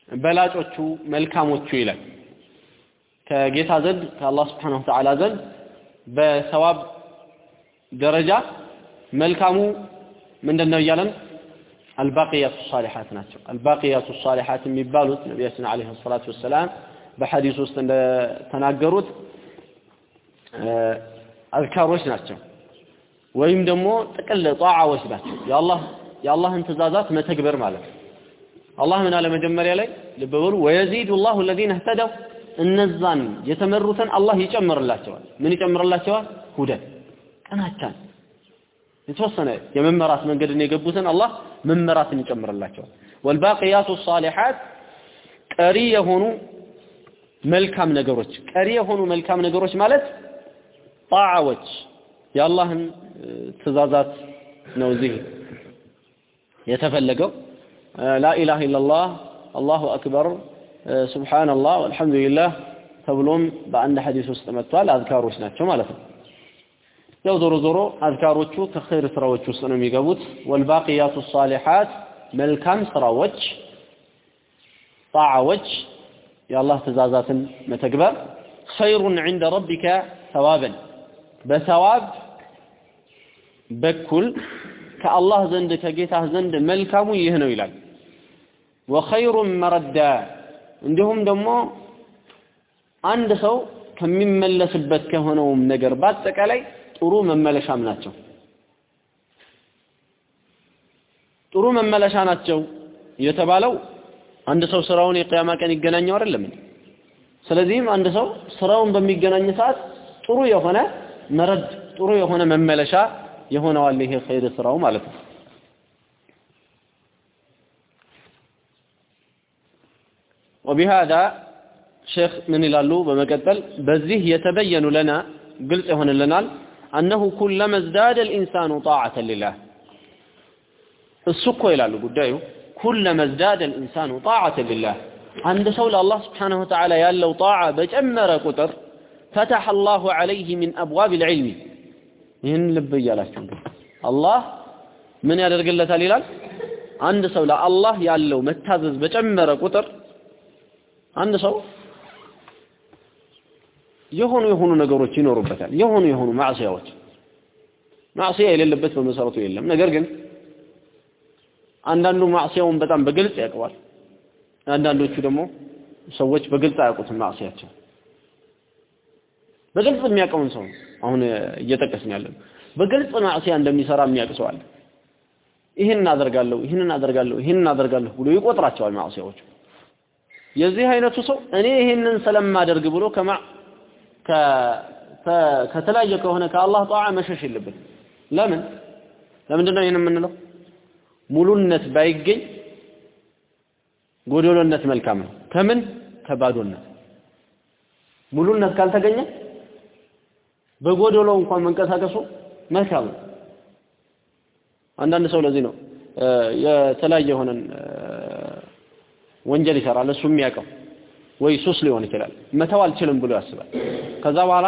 Speaker 1: በላጮቹ መልካሞቹ ይላል። ከጌታ ዘንድ ከአላህ ስብሓነሁ ወተዓላ ዘንድ በሰዋብ ደረጃ መልካሙ ምንድነው እያለን? አልባቂያቱ ሳሊሓት ናቸው። አልባቂያቱ ሳሊሓት የሚባሉት ነቢያችን ዓለይሂ ሰላቱ ወሰላም በሐዲስ ውስጥ እንደተናገሩት አዝካሮች ናቸው ወይም ደግሞ ጥቅል ጧዓዎች ናቸው። የአላህ የአላህን ትእዛዛት መተግበር ማለት ነው። አላህ ምን አለ መጀመሪያ ላይ ልብ በሉ። ወየዚዱ ላሁ ለዚነ እነዛን የተመሩትን አላህ ይጨምርላቸዋል። ምን ይጨምርላቸዋል? ሁደን ቀናቻን የተወሰነ የመመራት መንገድን የገቡትን አላህ መመራትን ይጨምርላቸዋል። ወልባቅያቱ ሷሊሓት ቀሪ የሆኑ መልካም ነገሮች ቀሪ የሆኑ መልካም ነገሮች ማለት ጣዓዎች የአላህን ትእዛዛት ነው እዚህ የተፈለገው። ላኢላህ ኢላላህ አላሁ አክበር ሱብሓነላህ ወልሐምዱሊላህ ተብሎም በአንድ ሐዲስ ውስጥ መጥቷል። አዝካሮች ናቸው ማለት ነው። ያው ዞሮ ዞሮ አዝካሮቹ ከኸይር ስራዎች ውስጥ ነው የሚገቡት። ወልባቂያቱ ሳሊሓት መልካም ስራዎች ጣዓዎች የአላህ ትእዛዛትን መተግበር። ኸይሩን ዐንደ ረቢከ ሰዋበን በሰዋብ በኩል ከአላህ ዘንድ ከጌታህ ዘንድ መልካሙ ይህ ነው ይላል። ወኸይሩን መረዳ እንዲሁም ደግሞ አንድ ሰው ከሚመለስበት ከሆነውም ነገር በአጠቃላይ ጥሩ መመለሻም ናቸው። ጥሩ መመለሻ ናቸው የተባለው አንድ ሰው ስራውን የቅያማ ቀን ይገናኘው አይደለም። ስለዚህም አንድ ሰው ስራውን በሚገናኝ ሰዓት ጥሩ የሆነ መረድ ጥሩ የሆነ መመለሻ የሆነዋል ይሄ ኸይር ስራው ማለት ነው وبهذا ሼክ ምን ይላሉ በመቀጠል በዚህ የተበየኑ ለና ግልጽ ይሆንልናል አነሁ ኩለመ ازداد الانسان طاعه لله እሱ እኮ ይላሉ ጉዳዩ ኩለመ ازداد الانسان طاعه لله አንድ ሰው ለአላህ ስብሓንሁ ወተዓላ ያለው ጣዓ በጨመረ ቁጥር ፈተሐ አላሁ ዐለይህ ሚን አብዋብ ልዕልሚ። ይህን ልብ እያላችሁ አላህ ምን ያደርግለታል ይላል? አንድ ሰው ለአላህ ያለው መታዘዝ በጨመረ ቁጥር አንድ ሰው የሆኑ የሆኑ ነገሮች ይኖሩበታል። የሆኑ የሆኑ ማዕሲያዎች ማዕሲያ የሌለበት በመሰረቱ የለም። ነገር ግን አንዳንዱ ማዕሲያውን በጣም በግልጽ ያውቀዋል። አንዳንዶቹ ደግሞ ሰዎች በግልጽ አያውቁትም ማዕሲያቸው በግልጽ የሚያውቀውን ሰው አሁን እየጠቀስን ያለን በግልጽ ማዕሲያ እንደሚሰራ የሚያውቅ ሰው አለ። ይህንን አደርጋለሁ ይህንን አደርጋለሁ ይህንን አደርጋለሁ ብሎ ይቆጥራቸዋል ማዕሲያዎቹ። የዚህ አይነቱ ሰው እኔ ይህንን ስለማደርግ ብሎ ከማ ከተለያየ ከሆነ ከአላህ ጣዓ መሸሽ የለበት ለምን? ለምንድን ነው ይህን የምንለው? ሙሉነት ባይገኝ ጎዶሎነት መልካም ነው። ከምን? ከባዶነት። ሙሉነት ካልተገኘ በጎዶሎ እንኳን መንቀሳቀሱ መልካም ነው። አንዳንድ ሰው ለዚህ ነው የተለያየ የሆነን ወንጀል ይሰራል። እሱ የሚያውቀው ወይ ሱስ ሊሆን ይችላል። መተው አልችልም ብሎ ያስባል። ከዛ በኋላ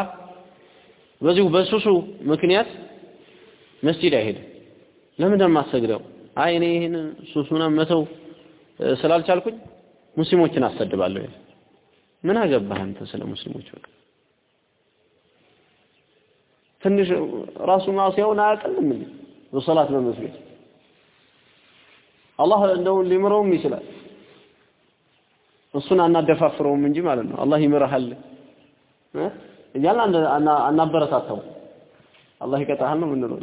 Speaker 1: በዚሁ በሱሱ ምክንያት መስጂድ አይሄድም። ለምንድን የማሰግደው አይ እኔ ይህን ሱሱን መተው ስላልቻልኩኝ ሙስሊሞችን አሰድባለሁ ምን አገባህ አንተ ስለ ሙስሊሞች በቃ ትንሽ ራሱ ማስያውን አያቀልም እንዴ? በሶላት በመስጊድ አላህ እንደው ሊምረውም ይችላል። እሱን አናደፋፍረውም እንጂ ማለት ነው። አላህ ይምርሃል እያልን አናበረታታው። አላህ ይቀጣሃል ነው የምንለው።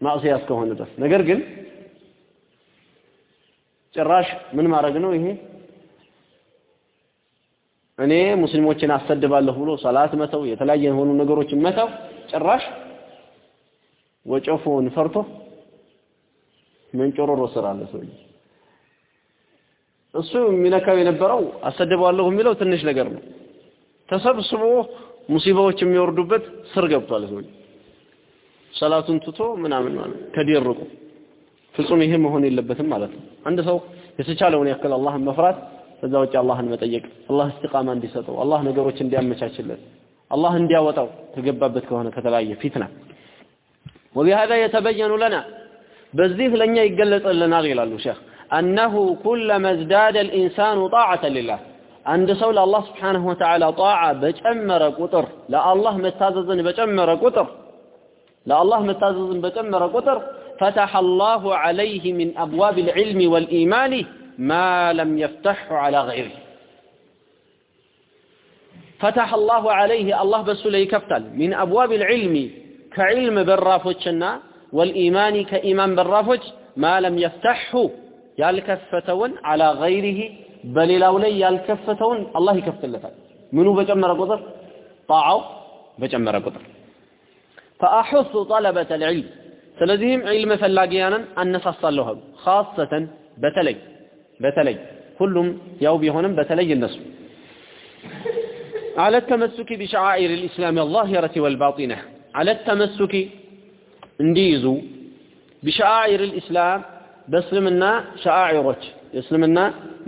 Speaker 1: ማዕሲያ እስከሆነ ድረስ። ነገር ግን ጭራሽ ምን ማድረግ ነው ይሄ እኔ ሙስሊሞችን አሰድባለሁ ብሎ ሰላት መተው የተለያየ የሆኑ ነገሮችን መተው ጭራሽ ወጨፎን ፈርቶ መንጮሮሮ ስራ አለ ሰውዬ። እሱ የሚነካው የነበረው አሰድባለሁ የሚለው ትንሽ ነገር ነው። ተሰብስቦ ሙሲባዎች የሚወርዱበት ስር ገብቷል ሰውዬ። ሰላቱን ትቶ ምናምን ማለት ከዲርቁ ፍጹም ይሄ መሆን የለበትም ማለት ነው። አንድ ሰው የተቻለውን ያክል አላህን መፍራት ከዛ ውጭ አላህን መጠየቅ አላህ እስትቃማ እንዲሰጠው አላህ ነገሮች እንዲያመቻችለት አላህ እንዲያወጣው ተገባበት ከሆነ ከተለያየ ፊትና። ወቢሃዛ የተበየኑ ለና በዚህ ለኛ ይገለጽልናል ይላሉ ሼክ አነሁ ኩለማ ዝዳደ ልኢንሳኑ ጣዓተ ሊላህ አንድ ሰው ለአላህ ስብሓንሁ ወተዓላ ጣዓ በጨመረ ቁጥር ለአላህ መታዘዝን በጨመረ ቁጥር ለአላህ መታዘዝን በጨመረ ቁጥር ፈተሐ አላሁ ዐለይህ ሚን አብዋብ ልዕልሚ ወልኢማኒ ما لم يفتحه على غيره فتح الله عليه الله بس لي كفتل من أبواب العلم كعلم برافوشنا والإيمان كإيمان برافوش ما لم يفتحه يالكفتون على غيره بل لو لي يالكفتون الله يكفتل لك منو بجمر قطر طاعوا بجمر قطر فأحث طلبة العلم ስለዚህም ዒልም ፈላጊያንን አነሳሳለሁ አሉ ኻሰተን በተለይ በተለይ ሁሉም ያው ቢሆንም በተለይ እነሱ على التمسك بشعائر الإسلام الظاهرة والباطنة على التمسك انديزو بشعائر الإسلام بسلمنا شعائرات يسلمنا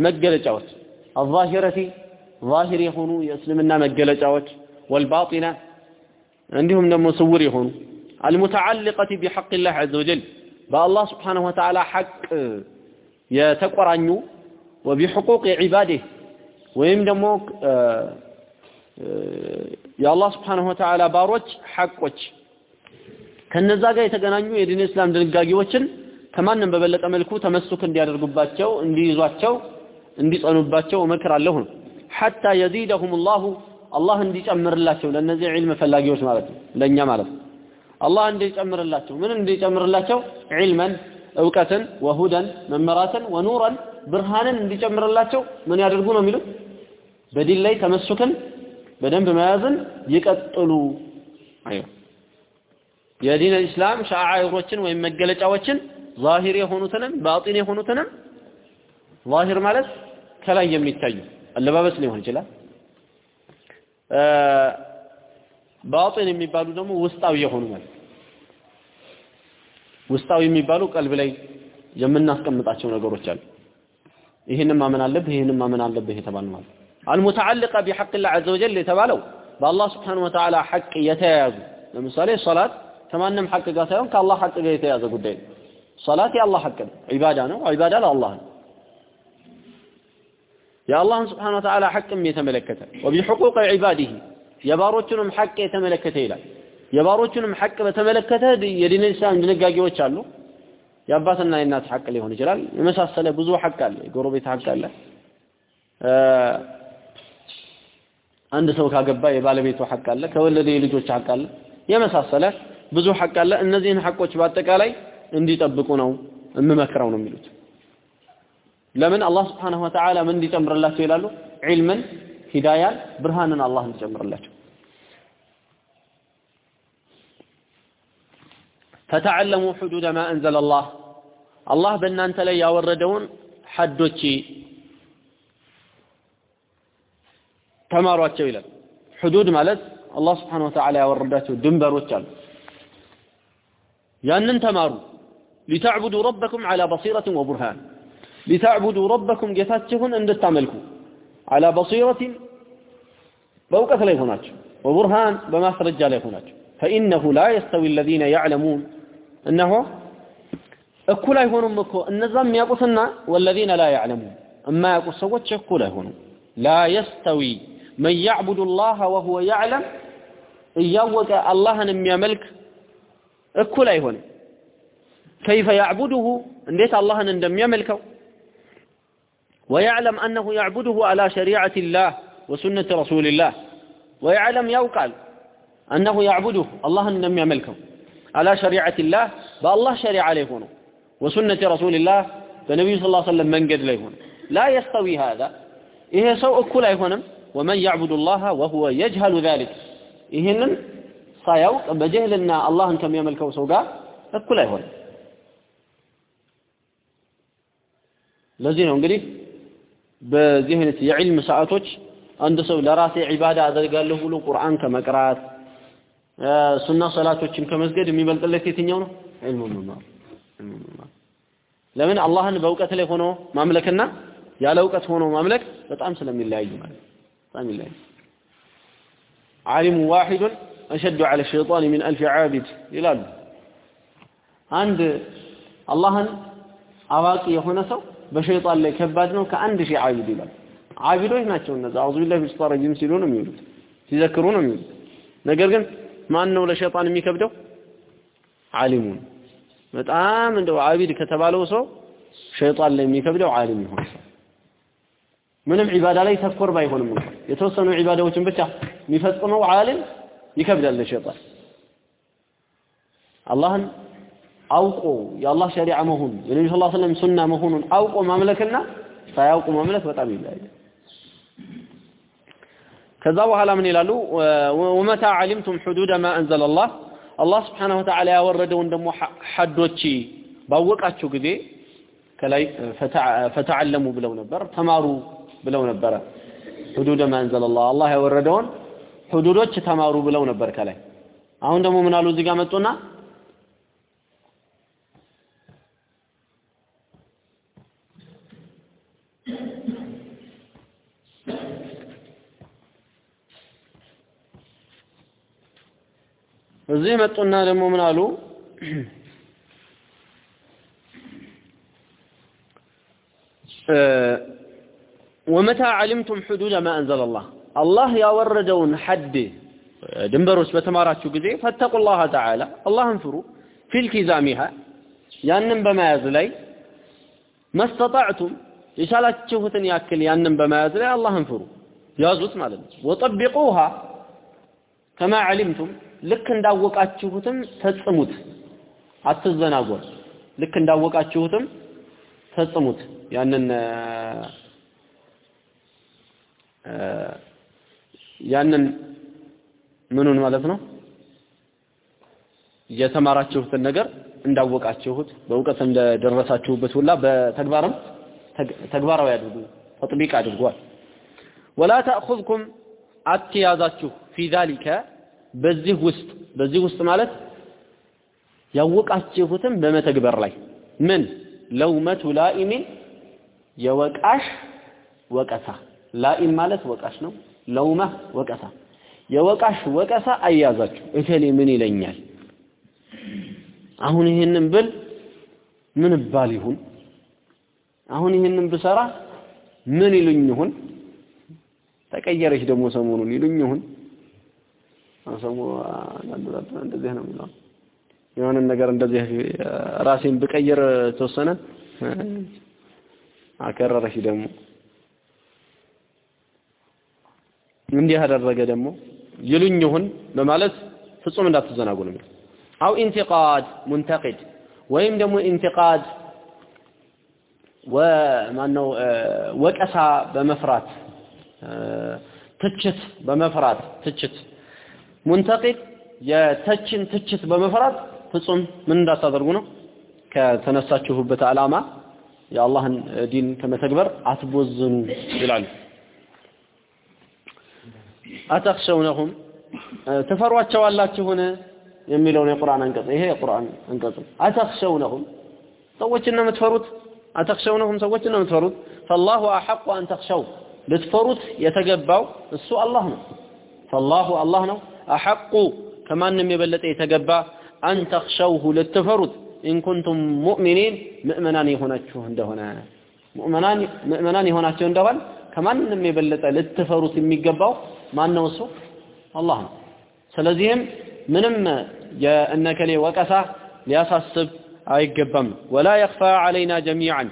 Speaker 1: مجلجوت الظاهرة ظاهر يكونوا يسلمنا مجلجوت والباطنة እንዲሁም ደግሞ ስውር የሆኑ አልሙተዓልቀቲ ቢሐቅላህ ዐዘ ወጀል በአላህ ስብሓነሁ ወተዓላ ሐቅ የተቆራኙ ወቢሕቁቅ ዒባዴህ ወይም ደግሞ የአላህ ስብሓነሁ ወተዓላ ባሮች ሐቆች። ከነዛ ጋር የተገናኙ የዲን እስላም ድንጋጌዎችን ከማንም በበለጠ መልኩ ተመስክ እንዲያደርጉባቸው እንዲይዟቸው እንዲጸኑባቸው እመክራለሁ ነው። ሐታ የዚደሁም ላሁ አላህ እንዲጨምርላቸው ለእነዚህ ዒልም ፈላጊዎች ማለት ነው ለእኛ ማለት ነው። አላህ እንዲጨምርላቸው። ምን እንዲጨምርላቸው? ዒልመን እውቀትን ወሁደን መመራትን ወኑረን ብርሃንን እንዲጨምርላቸው ምን ያደርጉ ነው የሚሉት? በዲን ላይ ተመስክን በደንብ መያዝን ይቀጥሉ። አዩ የዲን እስላም ሻዓይሮችን ወይም መገለጫዎችን ዛሂር የሆኑትንም ባጢን የሆኑትንም ዛሂር ማለት ከላይ የሚታዩ አለባበስ ሊሆን ይችላል። ባጢን የሚባሉ ደግሞ ውስጣዊ የሆኑ ማለት ውስጣዊ የሚባሉ ቀልብ ላይ የምናስቀምጣቸው ነገሮች አሉ። ይህንም ማመን አለብህ ይህንም ማመን አለብህ የተባለ ማለት አልሙተዓልቀ ቢሐቅ ላህ ዐዘ ወጀል የተባለው በአላህ ስብሓን ወተዓላ ሐቅ የተያያዙ ለምሳሌ ሶላት ከማንም ሐቅ ጋር ሳይሆን ከአላህ ሐቅ ጋር የተያዘ ጉዳይ ነው። ሶላት የአላህ ሐቅ ነው ዒባዳ ነው። ዒባዳ ለአላህ ነው። የአላህን ስብሓን ወተዓላ ሐቅም የተመለከተ ወቢሕቁቅ ዒባዲህ የባሮቹንም ሐቅ የተመለከተ ይላል የባሮቹንም ሐቅ በተመለከተ የዲን ኢስላም ድንጋጌዎች አሉ። የአባትና የእናት ሐቅ ሊሆን ይችላል። የመሳሰለ ብዙ ሐቅ አለ የጎረቤት ሐቅ አለ። አንድ ሰው ካገባ የባለቤቱ ሐቅ አለ ከወለደ የልጆች ሐቅ አለ የመሳሰለ ብዙ ሐቅ አለ። እነዚህን ሐቆች በአጠቃላይ እንዲጠብቁ ነው የምመክረው ነው የሚሉት። ለምን አላህ ስብሓንሁ ወተዓላ ምን እንዲጨምርላቸው ይላሉ? ዒልምን ሂዳያን ብርሃንን አላህ እንዲጨምርላቸው ፈተዓለሙ ሕዱደ ማ አንዘለ አላህ አላህ በእናንተ ላይ ያወረደውን ሐዶች ተማሯቸው ይላል ሕዱድ ማለት አላህ ስብሓን ወተዓላ ያወረዳቸው ድንበሮች አሉ ያንን ተማሩ ሊተዕቡዱ ረበኩም ዐላ በሲረትን ወቡርሃን ሊተዕቡዱ ረበኩም ጌታችሁን እንድታመልኩ ዐላ በሲረትን በእውቀት ላይ ሆናችሁ ወቡርሃን በማስረጃ ላይ ሆናችሁ ፈኢነሁ ላ የስተዊ አለዚነ ያዕለሙን እነሆ እኩል አይሆኑም እኮ እነዛ የሚያውቁትና ወለዚነ ላ ያዕለሙን የማያውቁት ሰዎች እኩል አይሆኑም ላ የስተዊ መን ያዕቡዱ ላህ ወሁወ ያዕለም እያወቀ አላህን የሚያመልክ እኩል አይሆንም ከይፈ ያዕቡድሁ እንዴት አላህን እንደሚያመልከው ويعلم أنه يعبده على شريعة الله وسنة رسول الله ويعلم يوقع أنه يعبده الله لم يملكه አላ ሸሪዓቲላህ በአላህ ሸሪዓ ላይ ሆኖ ወሱነቲ ረሱልላህ በነቢዩ ስ ሰለም መንገድ ላይ ሆኖ። ላ የስተዊ ሃዛ ይሄ ሰው እኩል አይሆንም። ወመን ያዕቡዱ ላሃ ወሁወ የጅሀሉ ዛሊክ ይህንን ሳያውቅ በጀህልና አላህን ከሚያመልከው ሰው ጋር እኩል አይሆንም። ለዚህ ነው እንግዲህ በዚህ አይነት የዕልም ሰዓቶች አንድ ሰው ለራሴ ዒባዳ አደርጋለሁ ብሎ ቁርአን ከመቅራት ሱና ሰላቶችን ከመስገድ የሚበልጥለት የትኛው ነው? ዒልሙ መማር ለምን አላህን በእውቀት ላይ ሆኖ ማምለክና ያለ እውቀት ሆኖ ማምለክ በጣም ስለሚለያዩ ማለት በጣም ይለያዩ። ዓሊሙ ዋሂዱን አሸዱ ዐለ ሸይጣን ሚን አልፊ ዓቢድ ይላሉ። አንድ አላህን አዋቂ የሆነ ሰው በሸይጣን ላይ ከባድ ነው ከአንድ ሺህ ዓቢድ ይላል። ዓቢዶች ናቸው እነዛ አዑዙ ቢላሂ ሚነ ሸይጣን ረጂም ሲሉ ነው የሚውሉት፣ ሲዘክሩ ነው የሚውሉት። ነገር ግን ማን ነው ለሸይጣን የሚከብደው? ዓሊሙን። በጣም እንደው ዓቢድ ከተባለው ሰው ሸይጣን ላይ የሚከብደው ዓሊም ይሆን? ምንም ዒባዳ ላይ ተኮር ባይሆንም የተወሰኑ ዒባዳዎችን ብቻ የሚፈጽመው ዓሊም ይከብዳል ለሸይጣን። አላህን አውቆ የአላህ ሸሪዓ መሆኑን የነቢ ስ ሰለም ሱና መሆኑን አውቆ ማምለክና ሳያውቁ ማምለክ በጣም ይለያያል ከዛ በኋላ ምን ይላሉ? ወመታ ዓሊምቱም ሕዱደ ማ አንዘለ አላህ አላህ ስብሓነሁ ወተዓላ ያወረደውን ደግሞ ሐዶች ባወቃችሁ ጊዜ ከላይ ፈተዓለሙ ብለው ነበር ተማሩ ብለው ነበረ። ሕዱደ ማ አንዘለ አላህ ያወረደውን ሁዱዶች ተማሩ ብለው ነበር ከላይ። አሁን ደግሞ ምን አሉ? እዚህ ጋር መጡና እዚህ መጡና ደግሞ ምን አሉ? ወመታ ዓሊምቱም ሕዱደ ማ አንዘለ አላህ ያወረደውን ሐድ ድንበሮች በተማራችሁ ጊዜ ፈተቁላህ ተዓላ አላህን ፍሩ። ፊልቲዛሚሃ ያንን በመያዝ ላይ መስተጣዕቱም የቻላችሁትን ያክል ያንን በመያዝ ላይ አላህን ፍሩ። ያዙት ማለት ነው። ወጠቢቁሃ ከማ ዓሊምቱም ልክ እንዳወቃችሁትም ፈጽሙት። አትዘናጎር። ልክ እንዳወቃችሁትም ፈጽሙት። ያንን ያንን ምኑን ማለት ነው? የተማራችሁትን ነገር እንዳወቃችሁት በእውቀት እንደደረሳችሁበት ሁላ በተግባርም ተግባራዊ አድርጉ ተጥቢቅ አድርጓል። ወላ ተእኹዝኩም አትያዛችሁ ፊ ዛሊከ በዚህ ውስጥ በዚህ ውስጥ ማለት ያወቃችሁትም በመተግበር ላይ ምን ለውመቱ ላኢሚን የወቃሽ ወቀሳ ላኢም ማለት ወቃሽ ነው ለውመ ወቀሳ የወቃሽ ወቀሳ አያዛችሁ እከሌ ምን ይለኛል አሁን ይህንን ብል ምን ባል ይሁን አሁን ይህንን ብሰራ ምን ይሉኝ ይሁን ተቀየረች ደግሞ ሰሞኑን ይሉኝ ይሁን ሰሙ እንደዚህ ነው የሚለው። የሆነ ነገር እንደዚህ ራሴን ብቀይር ተወሰነ አከረረሽ ደግሞ። እንዲህ ያደረገ ደግሞ ይሉኝ ይሁን በማለት ፍጹም እንዳትዘናጉ ነው أو انتقاد منتقد ወይም ደግሞ انتقاد ወማነው ወቀሳ በመፍራት ትችት በመፍራት ትችት منتقد የተችን ትችት በመፍራት ፍጹም ምን እንዳታደርጉ ነው? ከተነሳችሁበት ዓላማ የአላህን ዲን ከመተግበር አትቦዝኑ ይላሉ። أتخشونهم ትፈሯቸዋላችሁን? የሚለውን የቁርአን አንቀጽ ይሄ የቁርአን አንቀጽ أتخشونهم ሰዎችን ነው የምትፈሩት? أتخشونهم ሰዎችን ነው የምትፈሩት? فالله أحق أن تخشوه ልትፈሩት የተገባው እሱ አላህ ነው። فالله አላህ ነው أحق ከማንም የበለጠ የተገባ أن تخشوه ልትፈሩት إن كنتم مؤمنين ምእመናን የሆናችሁ እንደሆነ። ምእመናን የሆናችሁ እንደሆነ ከማንም የበለጠ ልትፈሩት የሚገባው ማን ነው እሱ? አላህ ነው። ስለዚህም ምንም የእነከሌ ወቀሳ ሊያሳስብ አይገባም። ወላ የኽፋ ዓለይና ጀሚዓን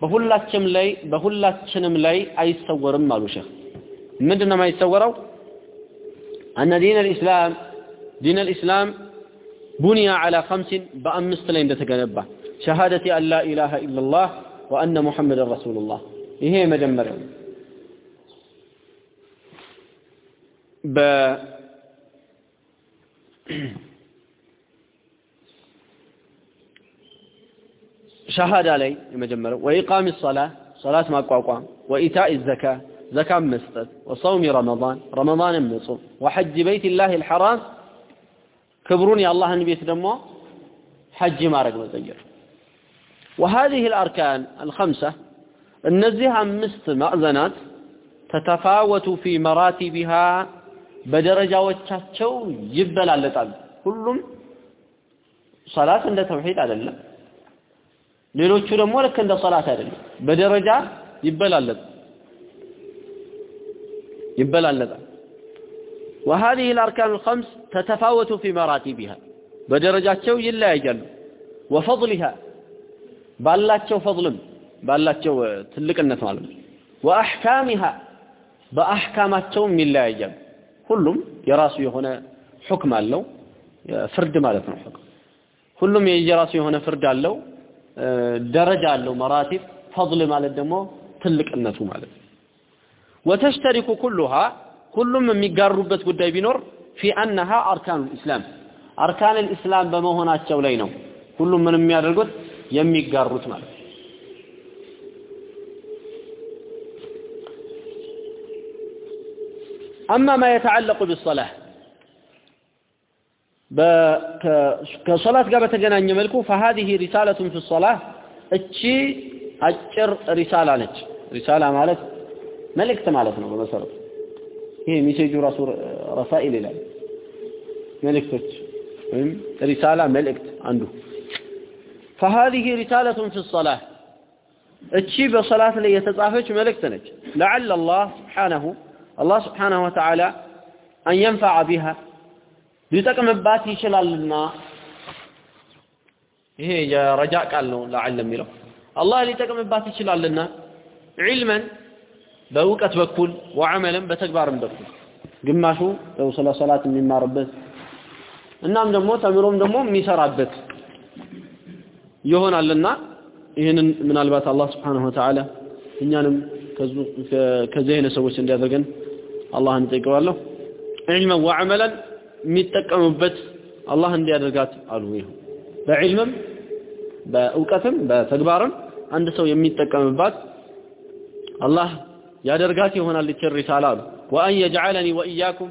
Speaker 1: በሁላችንም ላይ በሁላችንም ላይ አይሰወርም አሉ ሼህ ምንድን ነው የማይሰወረው أن دين الإسلام دين الإسلام بني على خمس بأمست لين تجنبه شهادة أن لا إله إلا الله وأن محمد رسول الله. إيه مجمر ب شهادة لي مجمر وإقام الصلاة صلاة ما قاقام وإيتاء الزكاة. زكاة مسطت وصوم رمضان رمضان مصوم وحج بيت الله الحرام كبرون يا الله بيت دمو حج ما رق مزير وهذه الأركان الخمسة النزيه أمست مأذنات تتفاوت في مراتبها بدرجة وتشاتشو يبدل على تعالى كلهم صلاة عند توحيد على الله ሌሎቹ ደግሞ ልክ እንደ ሶላት አይደለም በደረጃ ይበላለጥ ይበላለጣል። وهذه الأركان الخمس تتفاوت ፊ مراتبها በደረጃቸው ይለያያሉ። وفضلها ባላቸው ፈضልም ባላቸው ትልቅነት ማለት ነው። وأحكامها በአህካማቸውም ይለያያሉ። ሁሉም የራሱ የሆነ ሑክም አለው ፍርድ ማለት ነው ሑክም ሁሉም የየራሱ የሆነ ፍርድ አለው ደረጃ አለው መራቲብ ፈضል ማለት ደግሞ ትልቅነቱ ማለት ነው። وتشترك كلها ሁሉም የሚጋሩበት ጉዳይ ቢኖር في انها اركان الاسلام اركان الاسلام በመሆናቸው ላይ ነው ሁሉም ምን የሚያደርጉት የሚጋሩት ማለት اما ما يتعلق بالصلاه ከሶላት ጋር በተገናኘ መልኩ فهذه رساله في الصلاه እቺ አጭር ሪሳላ ነች ሪሳላ ማለት መልእክት ማለት ነው በመሰረቱ ይሄ ሜሴጁ ራሱ ረሳኢል ይላል መልእክቶች ወይም ሪሳላ መልእክት አንዱ فهذه رسالة في الصلاة እቺ በሰላት ላይ የተጻፈች መልእክት ነች لعل الله سبحانه الله سبحانه وتعالى أن ينفع بها ሊጠቅምባት ይችላልና ይሄ የረጃ ቃል ነው ለዓል የሚለው አላህ ሊጠቅምባት ይችላልና ዒልመን በእውቀት በኩል ወዐመለን በተግባርም በኩል ግማሹ ያው ስለ ሰላት የሚማርበት እናም ደግሞ ተምሮም ደግሞ የሚሰራበት ይሆናልና ይህንን ምናልባት አላህ ስብሓንሁ ወተዓላ እኛንም ከዚህ አይነት ሰዎች እንዲያደርገን አላህን እጠይቀዋለሁ። ዒልመን ወዐመለን የሚጠቀሙበት አላህ እንዲያደርጋት አሉ ይሁ በዕልምም በእውቀትም በተግባርም አንድ ሰው የሚጠቀምባት አላህ ያደርጋት ይሆናል ይችን ሪሳላ አሉ። ወአን የጅዓለኒ ወኢያኩም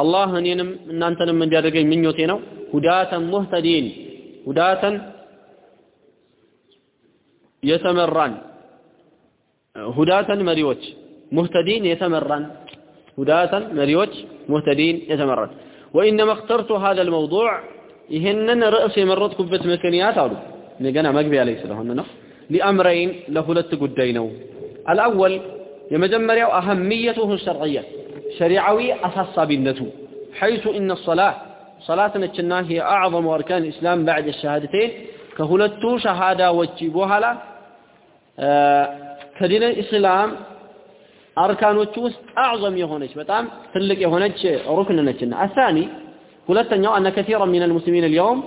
Speaker 1: አላህ እኔንም እናንተንም እንዲያደርገኝ ምኞቴ ነው። ሁዳተን ሙህተዲን ሁዳተን የተመራን ሁዳተን መሪዎች ሙህተዲን የተመራን ሁዳተን መሪዎች ሙህተዲን የተመራን። ወኢነማ እክተርቱ ሀዘ ልመውዱዕ ይህንን ርዕስ የመረጥኩበት ምክንያት አሉ። ገና መግቢያ ላይ ስለሆነ ነው። ሊአምረይን ለሁለት ጉዳይ ነው። አልአወል يمجمّر أهميته الشرعية شريعوي أساسا بالنتو حيث إن الصلاة صلاة نتشنا هي أعظم أركان الإسلام بعد الشهادتين كهلتو شهادة واجبوها لا كدين الإسلام أركان وتشوس أعظم يهونش بتعم تلك يهونش ركن نتشنا الثاني هلتن يو أن كثيرا من المسلمين اليوم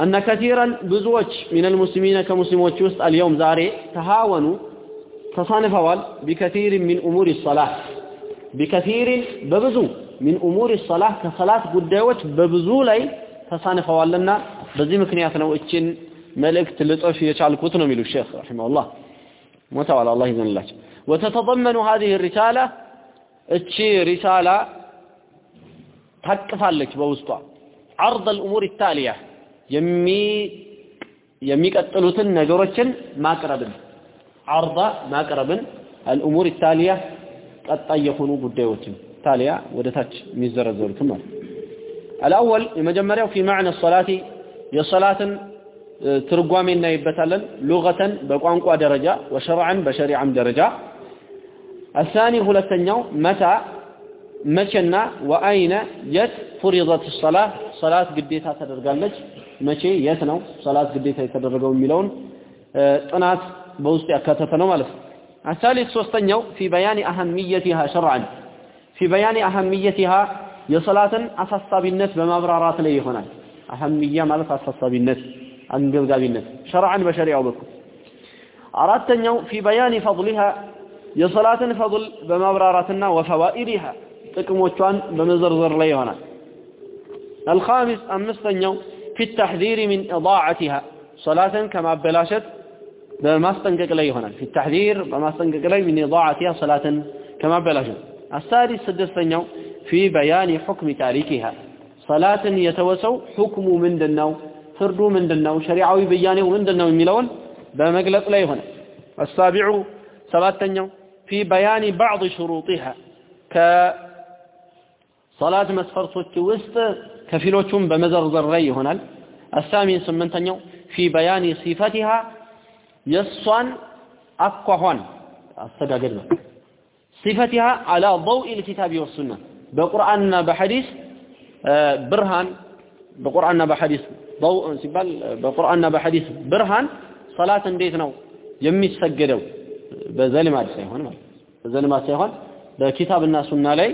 Speaker 1: أن كثيرا بزوج من المسلمين كمسلم وتشوس اليوم زاري تهاونوا ተሳንፈዋል ቢከቲር ሚን ኡሙር الصلاة ቢከቲር በብዙ ሚን ኡሙር الصلاة ከሰላት ጉዳዮች በብዙ ላይ ተሳንፈዋልና በዚህ ምክንያት ነው እችን መልእክት ልጽፍ የቻልኩት ነው የሚሉ ሼክ ረሂመሁላህ ሞተዋል አላህ ይዘንላቸው وتتضمن هذه الرسالة እቺ ሪሳላ ታቅፋለች በውስጧ عرض الأمور التالية የሚቀጥሉትን ነገሮችን ማቅረብን አርዳ ማቅረብን አልእሙር ኢታሊያ ቀጣይ የሆኑ ጉዳዮችን ኢታሊያ ወደታች የሚዘረዘሩትም ማለት አልአወል የመጀመሪያው ፊ ማዕነ ሶላቲ የሶላትን ትርጓሜ እናይበታለን። ሉገተን በቋንቋ ደረጃ ወሸርዐን በሸሪዓም ደረጃ። الثاني ሁለተኛው መታ መቼና ወአይነ የት ፍሪደት ሰላት ሰላት ግዴታ ተደርጋለች። መቼ የት ነው ሰላት ግዴታ የተደረገው የሚለውን ጥናት በውስጡ ያካተተ ነው ማለት ነው الثالث ሶስተኛው في بيان أهميتها شرعا في بيان أهميتها የሶላትን አሳሳቢነት በማብራራት ላይ ይሆናል አህምያ ማለት አሳሳቢነት አንገብጋቢነት ሸርዓን በሸሪዓው በኩል አራተኛው ፊ በያን ፈضልሃ የሶላትን ፈضል በማብራራትና ወፈዋኢድሃ ጥቅሞቿን በመዘርዘር ላይ ይሆናል الخامس አምስተኛው ፊ التحذير من إضاعتها صلاة كما بلاشت بل ما استنقق لي هنا في التحذير ما استنقق لي من إضاعتها صلاة كما بلجن الثالث السدس في بيان حكم تاريخها صلاة يتوسو حكم من دنو فردو من دنو شريعوي بيانه من دنو الميلون بمقلق لي هنا السابع صلاة تنو في بيان بعض شروطها ك صلاة مسفر ستوست كفلوتهم بمزرزر لي هنا السامي سمنتنو في بيان صفتها የሷን አኳኋን አስተጋገድ ነው صفتها على ضوء الكتاب والسنه በቁርአንና በሐዲስ ብርሃን በቁርአንና በሐዲስ ضوء ሲባል በቁርአንና በሐዲስ ብርሃን ሰላት እንዴት ነው የሚሰገደው በዘልማድ ሳይሆን ማለት በዘልማድ ሳይሆን በኪታብና ሱና ላይ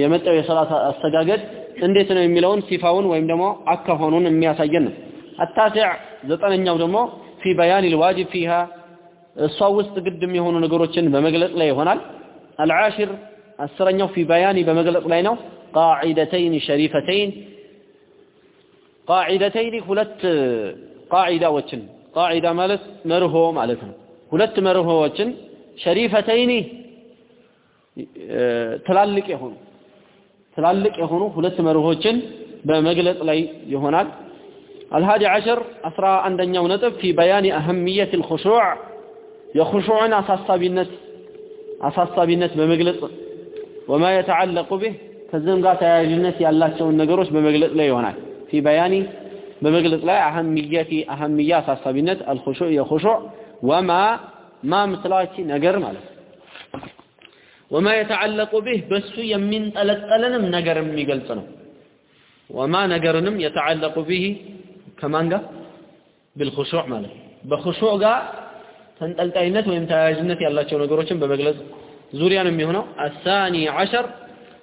Speaker 1: የመጣው የሰላት አስተጋገድ እንዴት ነው የሚለውን ሲፋውን ወይም ደግሞ አካሆኑን የሚያሳየን ነው التاسع ዘጠነኛው ደግሞ في بيان الواجب فيها እሷ ውስጥ ግድ የሚሆኑ ነገሮችን በመግለጽ ላይ ይሆናል العاشر አስረኛው في بيان በመግለጽ ላይ ነው قاعدتين شريفتين قاعدتين ሁለት ቃዒዳዎችን ቃዒዳ ማለት መርሆ ማለት ነው ሁለት መርሆዎችን ሸሪፈተይኒ ትላልቅ የሆኑ ትላልቅ የሆኑ ሁለት መርሆችን በመግለጽ ላይ ይሆናል አልሃዲ ዐሽር አስራ አንደኛው ነጥብ ፊ በያኒ አህምየት ልኹሹዕ የኹሹዕን አሳሳቢነት አሳሳቢነት በመግለጽ ወማ የተዓለቁ ብህ ከዚህም ጋር ተያያዥነት ያላቸውን ነገሮች በመግለጽ ላይ ይሆናል። ፊ በያኒ በመግለጽ ላይ አህምየቲ አህምያ አሳሳቢነት አልኹሹዕ የኹሹዕ ወማ ማ ምትላቺ ነገር ማለት ወማ የተዓለቁ ብህ በሱ የሚንጠለጠልንም ነገር የሚገልጽ ነው። ወማ ነገርንም የተዓለቁ ብህ كمانجا؟ بالخشوع ماله. بخشوع جا تنتلت أينت وإمتى جنت يلا شو نجروشن ببجلز زوري أنا هنا الثاني عشر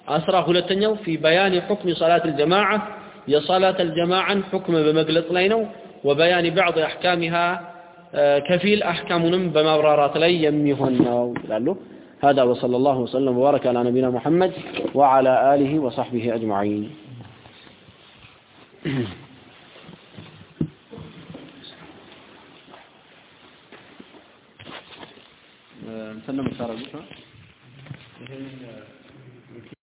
Speaker 1: أسرى خلتني في بيان حكم صلاة الجماعة. يا صلاة الجماعة حكم بمجلس لينو. وبيان بعض أحكامها آه، كفيل أحكامنا بمبررات لي يميهن هذا وصلى الله وسلم وبارك على نبينا محمد وعلى آله وصحبه أجمعين. mm እንትን ነው የምታረጉት